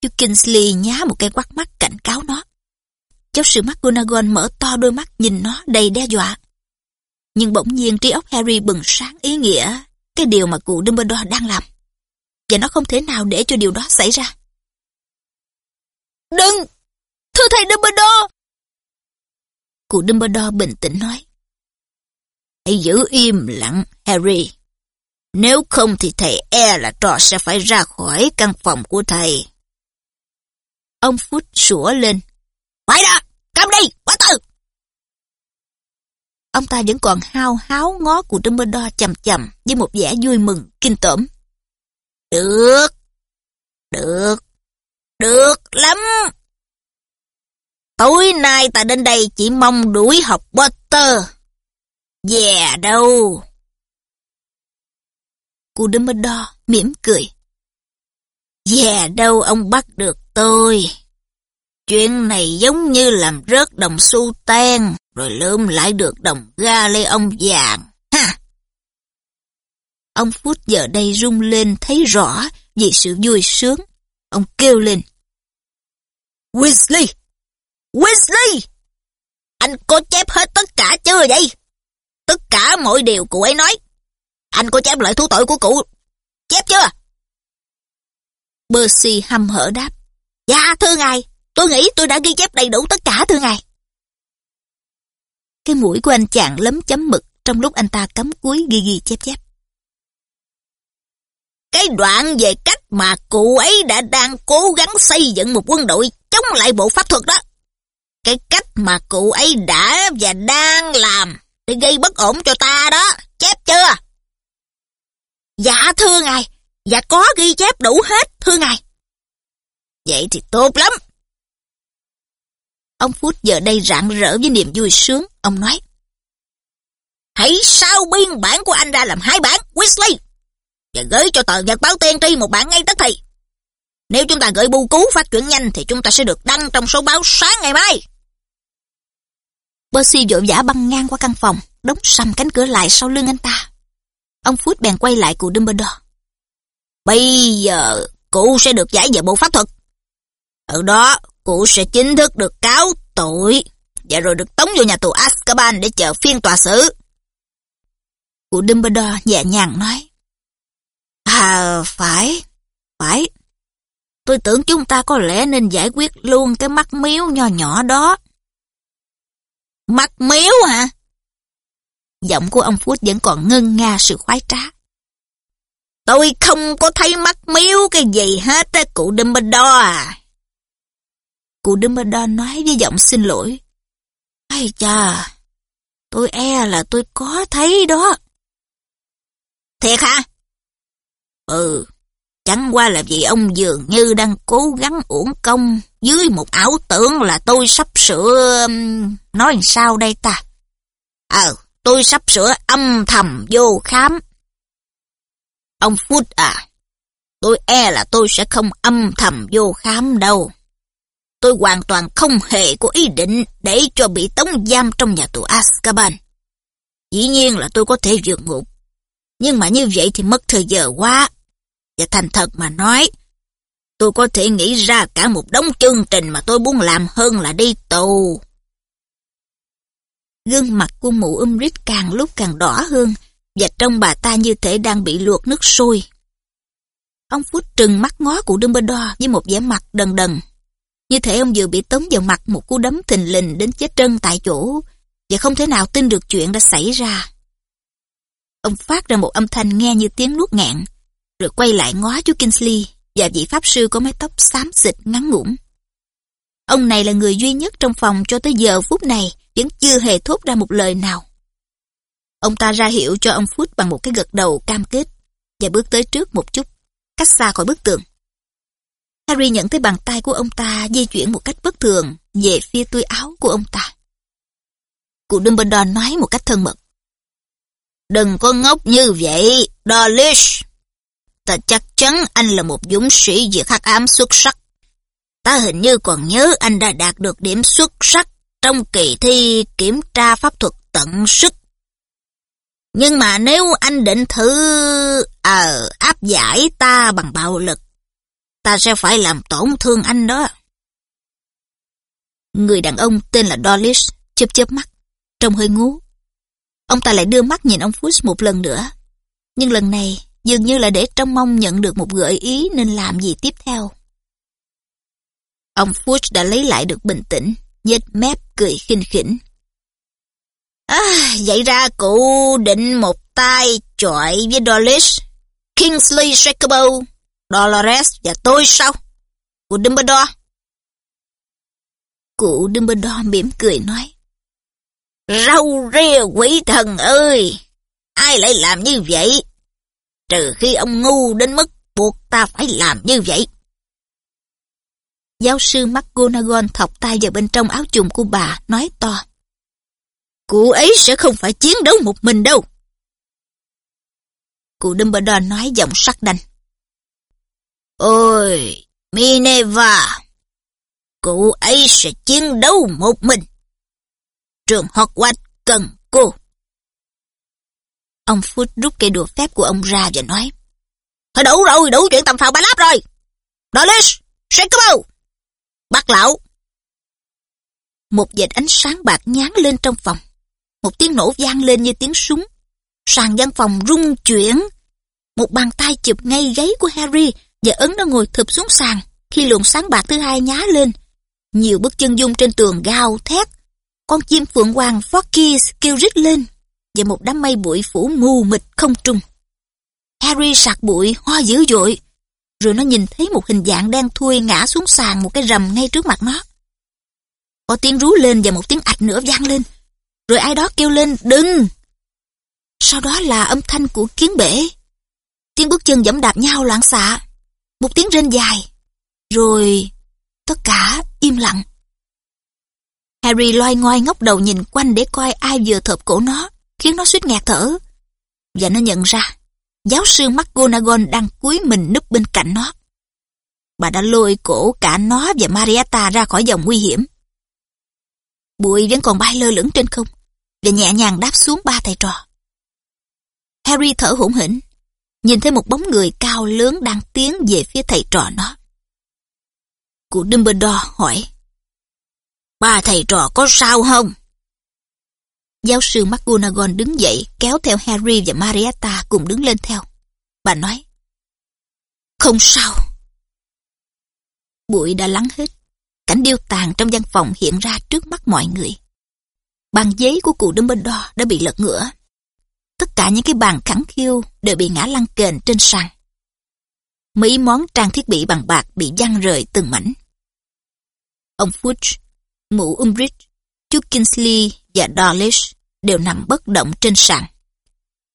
Chú Kingsley nhá một cái quắt mắt cảnh cáo nó. Giáo sư McGonagall mở to đôi mắt nhìn nó đầy đe dọa. Nhưng bỗng nhiên trí óc Harry bừng sáng ý nghĩa cái điều mà cụ Dumbledore đang làm. Và nó không thể nào để cho điều đó xảy ra. Đừng! Thưa thầy Dumbledore! Cụ Dumbledore bình tĩnh nói. Hãy giữ im lặng, Harry. Nếu không thì thầy e là trò sẽ phải ra khỏi căn phòng của thầy. Ông Phút sủa lên. Phải đó, cầm đi, quá từ. Ông ta vẫn còn hao háo ngó cụ Dumbledore chầm chầm với một vẻ vui mừng, kinh tởm. Được, được, được lắm. Tối nay ta đến đây chỉ mong đuổi học Potter. Về yeah, đâu. Cụ Dumbledore mỉm cười. Về yeah, đâu ông bắt được tôi. Chuyện này giống như làm rớt đồng xu tan rồi lượm lại được đồng ga lê ông vàng. Ha! Ông Phút giờ đây rung lên thấy rõ vì sự vui sướng. Ông kêu lên. Weasley! Weasley! Anh có chép hết tất cả chưa vậy? Tất cả mọi điều cụ ấy nói. Anh có chép lại thú tội của cụ. Chép chưa? Percy hăm hở đáp. Dạ, thưa ngài. Tôi nghĩ tôi đã ghi chép đầy đủ tất cả thưa ngài. Cái mũi của anh chàng lấm chấm mực trong lúc anh ta cắm cúi ghi ghi chép chép. cái đoạn về cách mà cụ ấy đã đang cố gắng xây dựng một quân đội chống lại bộ pháp thuật đó. Cái cách mà cụ ấy đã và đang làm để gây bất ổn cho ta đó, chép chưa? Dạ thưa ngài, dạ có ghi chép đủ hết, thưa ngài. Vậy thì tốt lắm. Ông Phút giờ đây rạng rỡ với niềm vui sướng, ông nói. Hãy sao biên bản của anh ra làm hai bản, Weasley, và gửi cho tờ nhật báo tiên tri một bản ngay tức thì. Nếu chúng ta gửi bưu cứu phát triển nhanh thì chúng ta sẽ được đăng trong số báo sáng ngày mai. Percy vội vã băng ngang qua căn phòng, đóng sầm cánh cửa lại sau lưng anh ta. Ông Phút bèn quay lại cụ Dumbledore. Bây giờ, cụ sẽ được giải về bộ pháp thuật. Ở đó, cụ sẽ chính thức được cáo tội, và rồi được tống vô nhà tù Azkaban để chờ phiên tòa xử. Cụ Dumbledore nhẹ nhàng nói. À, phải, phải. Tôi tưởng chúng ta có lẽ nên giải quyết luôn cái mắt miếu nho nhỏ đó. Mắt miếu hả? Giọng của ông Phút vẫn còn ngân nga sự khoái trá. Tôi không có thấy mắt miếu cái gì hết á, cụ Dumbledore à. Cụ Dumbledore nói với giọng xin lỗi. Ây cha, tôi e là tôi có thấy đó. Thiệt hả? Ừ, chẳng qua là vì ông dường như đang cố gắng uổng công dưới một ảo tưởng là tôi sắp sửa... Nói sao đây ta? Ờ, tôi sắp sửa âm thầm vô khám. Ông Phút à, tôi e là tôi sẽ không âm thầm vô khám đâu. Tôi hoàn toàn không hề có ý định để cho bị tống giam trong nhà tù Azkaban. Dĩ nhiên là tôi có thể vượt ngục. Nhưng mà như vậy thì mất thời giờ quá. Và thành thật mà nói, tôi có thể nghĩ ra cả một đống chương trình mà tôi muốn làm hơn là đi tù. Gương mặt của mụ Umrit càng lúc càng đỏ hơn, và trong bà ta như thể đang bị luộc nước sôi. Ông Phút trừng mắt ngó cụ Dumbledore với một vẻ mặt đần đần. Như thể ông vừa bị tống vào mặt một cú đấm thình lình đến chết trân tại chỗ, và không thể nào tin được chuyện đã xảy ra. Ông phát ra một âm thanh nghe như tiếng nuốt ngạn, rồi quay lại ngó chú Kingsley và vị pháp sư có mái tóc xám xịt ngắn ngủn. Ông này là người duy nhất trong phòng cho tới giờ phút này vẫn chưa hề thốt ra một lời nào. Ông ta ra hiệu cho ông Phút bằng một cái gật đầu cam kết và bước tới trước một chút, cách xa khỏi bức tường. Harry nhận thấy bàn tay của ông ta di chuyển một cách bất thường về phía túi áo của ông ta. Cụ Dumbledore nói một cách thân mật. Đừng có ngốc như vậy, Dolish. Ta chắc chắn anh là một dũng sĩ diệt hắc ám xuất sắc. Ta hình như còn nhớ anh đã đạt được điểm xuất sắc trong kỳ thi kiểm tra pháp thuật tận sức. Nhưng mà nếu anh định thử ờ áp giải ta bằng bạo lực, ta sẽ phải làm tổn thương anh đó. Người đàn ông tên là Dolis chớp chớp mắt, trông hơi ngu. Ông ta lại đưa mắt nhìn ông Fuchs một lần nữa. Nhưng lần này, dường như là để trông mong nhận được một gợi ý nên làm gì tiếp theo. Ông Fuchs đã lấy lại được bình tĩnh, nhếch mép cười khinh khỉnh. À, vậy ra cụ định một tay chọi với Dolish, Kingsley Shakable, Dolores và tôi sao? Cụ Dumbledore. Cụ Dumbledore mỉm cười nói. Râu ria quỷ thần ơi! Ai lại làm như vậy? Trừ khi ông ngu đến mức buộc ta phải làm như vậy. Giáo sư McGonagall thọc tay vào bên trong áo chùm của bà, nói to. Cụ ấy sẽ không phải chiến đấu một mình đâu. Cụ Dumbledore nói giọng sắc đanh. Ôi, Minerva, cụ ấy sẽ chiến đấu một mình trường Hogwarts cần cô. Ông Phút rút cây đũa phép của ông ra và nói. Thôi đủ rồi, đủ chuyện tầm phào ba láp rồi. Dolish, Shakeable, bắt lão. Một vệt ánh sáng bạc nhán lên trong phòng. Một tiếng nổ vang lên như tiếng súng. Sàn văn phòng rung chuyển. Một bàn tay chụp ngay gáy của Harry và ấn nó ngồi thụp xuống sàn khi luồng sáng bạc thứ hai nhá lên. Nhiều bức chân dung trên tường gào thét con chim phượng hoàng Forkis kêu rít lên và một đám mây bụi phủ mù mịt không trung. Harry sạc bụi, ho dữ dội. Rồi nó nhìn thấy một hình dạng đen thui ngã xuống sàn một cái rầm ngay trước mặt nó. Có tiếng rú lên và một tiếng ạch nữa vang lên. Rồi ai đó kêu lên, đừng! Sau đó là âm thanh của kiến bể. Tiếng bước chân dẫm đạp nhau loạn xạ. Một tiếng rên dài. Rồi tất cả im lặng. Harry loay ngoay ngóc đầu nhìn quanh để coi ai vừa thợp cổ nó, khiến nó suýt ngạt thở. Và nó nhận ra, giáo sư McGonagall đang cúi mình núp bên cạnh nó. Bà đã lôi cổ cả nó và Marietta ra khỏi dòng nguy hiểm. Bụi vẫn còn bay lơ lửng trên không, và nhẹ nhàng đáp xuống ba thầy trò. Harry thở hổn hển, nhìn thấy một bóng người cao lớn đang tiến về phía thầy trò nó. Cụ Dumbledore hỏi, Ba thầy trò có sao không? Giáo sư McGonagall đứng dậy kéo theo Harry và Marietta cùng đứng lên theo. Bà nói, Không sao. Bụi đã lắng hết. Cảnh điêu tàn trong văn phòng hiện ra trước mắt mọi người. Bàn giấy của cụ Dumbledore đã bị lật ngửa. Tất cả những cái bàn khẳng khiu đều bị ngã lăn kềnh trên sàn. Mấy món trang thiết bị bằng bạc bị văng rời từng mảnh. Ông Fudge, mụ Umbridge, chú Kingsley và Dawlish đều nằm bất động trên sàn.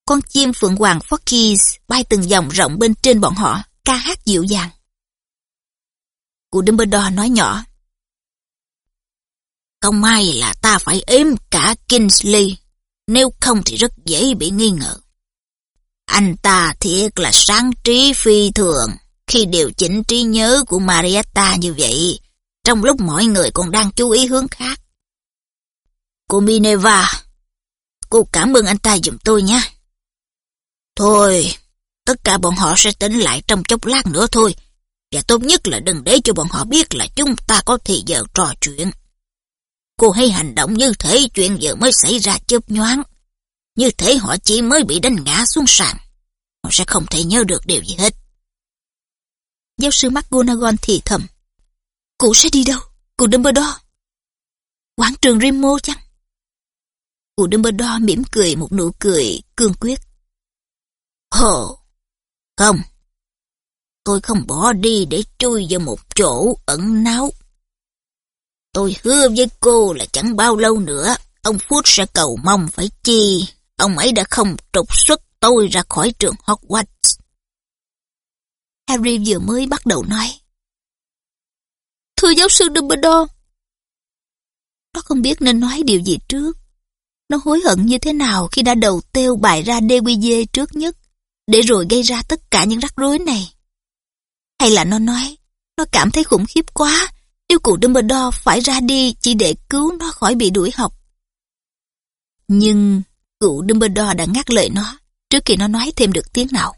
Con chim phượng hoàng Forkies bay từng dòng rộng bên trên bọn họ, ca hát dịu dàng. Cụ Dumbledore nói nhỏ. Không may là ta phải ếm cả Kingsley, nếu không thì rất dễ bị nghi ngờ. Anh ta thiệt là sáng trí phi thường khi điều chỉnh trí nhớ của Marietta như vậy, trong lúc mọi người còn đang chú ý hướng khác. Cô Minerva, cô cảm ơn anh ta giùm tôi nha. Thôi, tất cả bọn họ sẽ tính lại trong chốc lát nữa thôi. Và tốt nhất là đừng để cho bọn họ biết là chúng ta có thời giờ trò chuyện. Cô hãy hành động như thế chuyện vừa mới xảy ra chớp nhoáng. Như thế họ chỉ mới bị đánh ngã xuống sàn. Họ sẽ không thể nhớ được điều gì hết. Giáo sư McGonagall thì thầm. Cụ sẽ đi đâu? Cụ Dumbledore? Quảng trường Rimo chăng? Cụ Dumbledore mỉm cười một nụ cười cương quyết. Ồ, không. Tôi không bỏ đi để chui vào một chỗ ẩn náu. Tôi hứa với cô là chẳng bao lâu nữa, ông Phút sẽ cầu mong phải chi. Ông ấy đã không trục xuất tôi ra khỏi trường Hogwarts. Harry vừa mới bắt đầu nói. Thưa giáo sư Dumbledore. Nó không biết nên nói điều gì trước. Nó hối hận như thế nào khi đã đầu têu bài ra DQG trước nhất, để rồi gây ra tất cả những rắc rối này. Hay là nó nói, nó cảm thấy khủng khiếp quá, yêu cụ Dumbledore phải ra đi chỉ để cứu nó khỏi bị đuổi học. Nhưng cụ Dumbledore đã ngắt lời nó trước khi nó nói thêm được tiếng nào.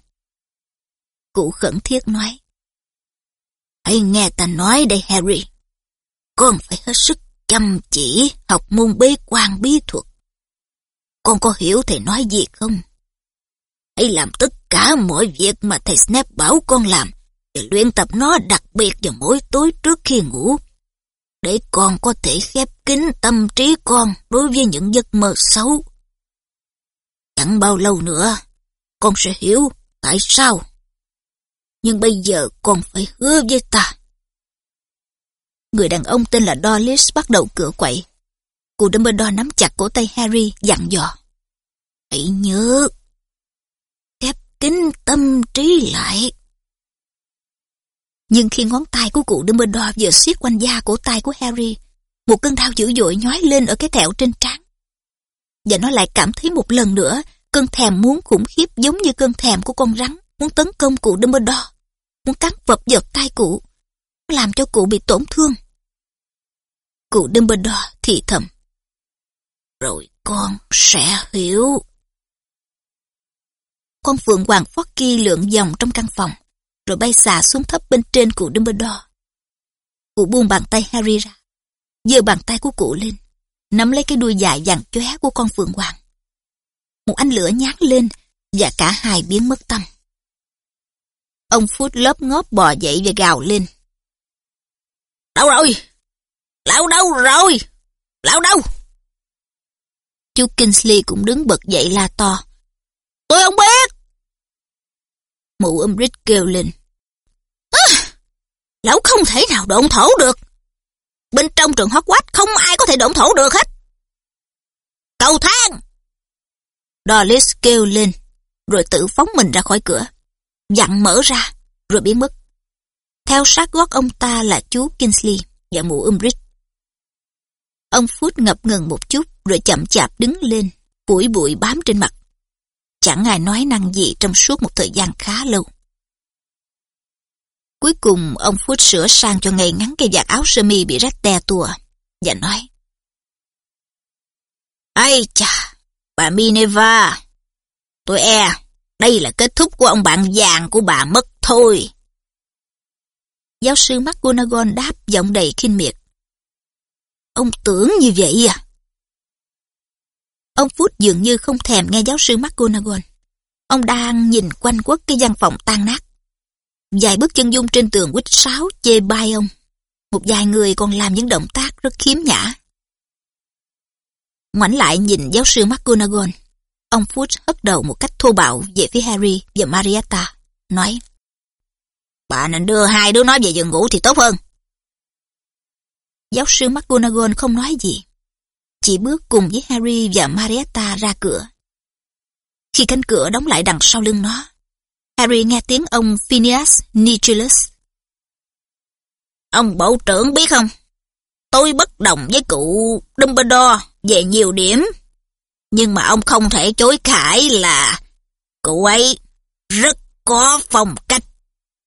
Cụ khẩn thiết nói. Hãy nghe ta nói đây Harry. Con phải hết sức chăm chỉ học môn bế quan bí thuật. Con có hiểu thầy nói gì không? Hãy làm tất cả mọi việc mà thầy Snap bảo con làm để luyện tập nó đặc biệt vào mỗi tối trước khi ngủ. Để con có thể khép kín tâm trí con đối với những giấc mơ xấu. Chẳng bao lâu nữa, con sẽ hiểu tại sao. Nhưng bây giờ con phải hứa với ta. Người đàn ông tên là Dolis bắt đầu cửa quậy. Cụ Dumbledore nắm chặt cổ tay Harry, dặn dò. Hãy nhớ, khép kín tâm trí lại. Nhưng khi ngón tay của cụ Dumbledore vừa siết quanh da cổ tay của Harry, một cơn đau dữ dội nhói lên ở cái thẹo trên trán. Và nó lại cảm thấy một lần nữa cơn thèm muốn khủng khiếp giống như cơn thèm của con rắn muốn tấn công cụ Dumbledore, muốn cắn vập vào tay cụ, làm cho cụ bị tổn thương. Cụ Dumbledore thì thầm. Rồi con sẽ hiểu. Con phượng hoàng Forky lượn vòng trong căn phòng, rồi bay xà xuống thấp bên trên cụ Dumbledore. Cụ buông bàn tay Harry ra, giơ bàn tay của cụ lên, nắm lấy cái đuôi dài vàng chóe của con phượng hoàng. Một ánh lửa nhán lên và cả hai biến mất tâm. Ông Phút lớp ngóp bò dậy và gào lên. Đâu rồi? Lão đâu rồi? Lão đâu? Chú Kingsley cũng đứng bật dậy la to. Tôi không biết. Mụ Umbridge kêu lên. À, lão không thể nào động thổ được. Bên trong trường Hogwarts không ai có thể động thổ được hết. Cầu thang! Dollis kêu lên, rồi tự phóng mình ra khỏi cửa. Dặn mở ra, rồi biến mất. Theo sát gót ông ta là chú Kingsley và mụ Umbridge. Ông Phút ngập ngừng một chút, rồi chậm chạp đứng lên, phủi bụi bám trên mặt. Chẳng ai nói năng gì trong suốt một thời gian khá lâu. Cuối cùng, ông Phút sửa sang cho ngày ngắn cây vạt áo sơ mi bị rách te tua, và nói. Ây chà, bà Minerva, tôi e, đây là kết thúc của ông bạn vàng của bà mất thôi. Giáo sư McGonagall đáp giọng đầy khinh miệt. Ông tưởng như vậy à? Ông Phút dường như không thèm nghe giáo sư McGonagall. Ông đang nhìn quanh quất cái văn phòng tan nát. Vài bức chân dung trên tường quýt sáo chê bai ông. Một vài người còn làm những động tác rất khiếm nhã. Ngoảnh lại nhìn giáo sư McGonagall. Ông Phút hất đầu một cách thô bạo về phía Harry và Marietta, nói Bà nên đưa hai đứa nó về giường ngủ thì tốt hơn. Giáo sư McGonagall không nói gì. Chỉ bước cùng với Harry và Marietta ra cửa. Khi cánh cửa đóng lại đằng sau lưng nó, Harry nghe tiếng ông Phineas Nichilus. Ông bộ trưởng biết không? Tôi bất đồng với cụ Dumbledore về nhiều điểm. Nhưng mà ông không thể chối cãi là cụ ấy rất có phong cách.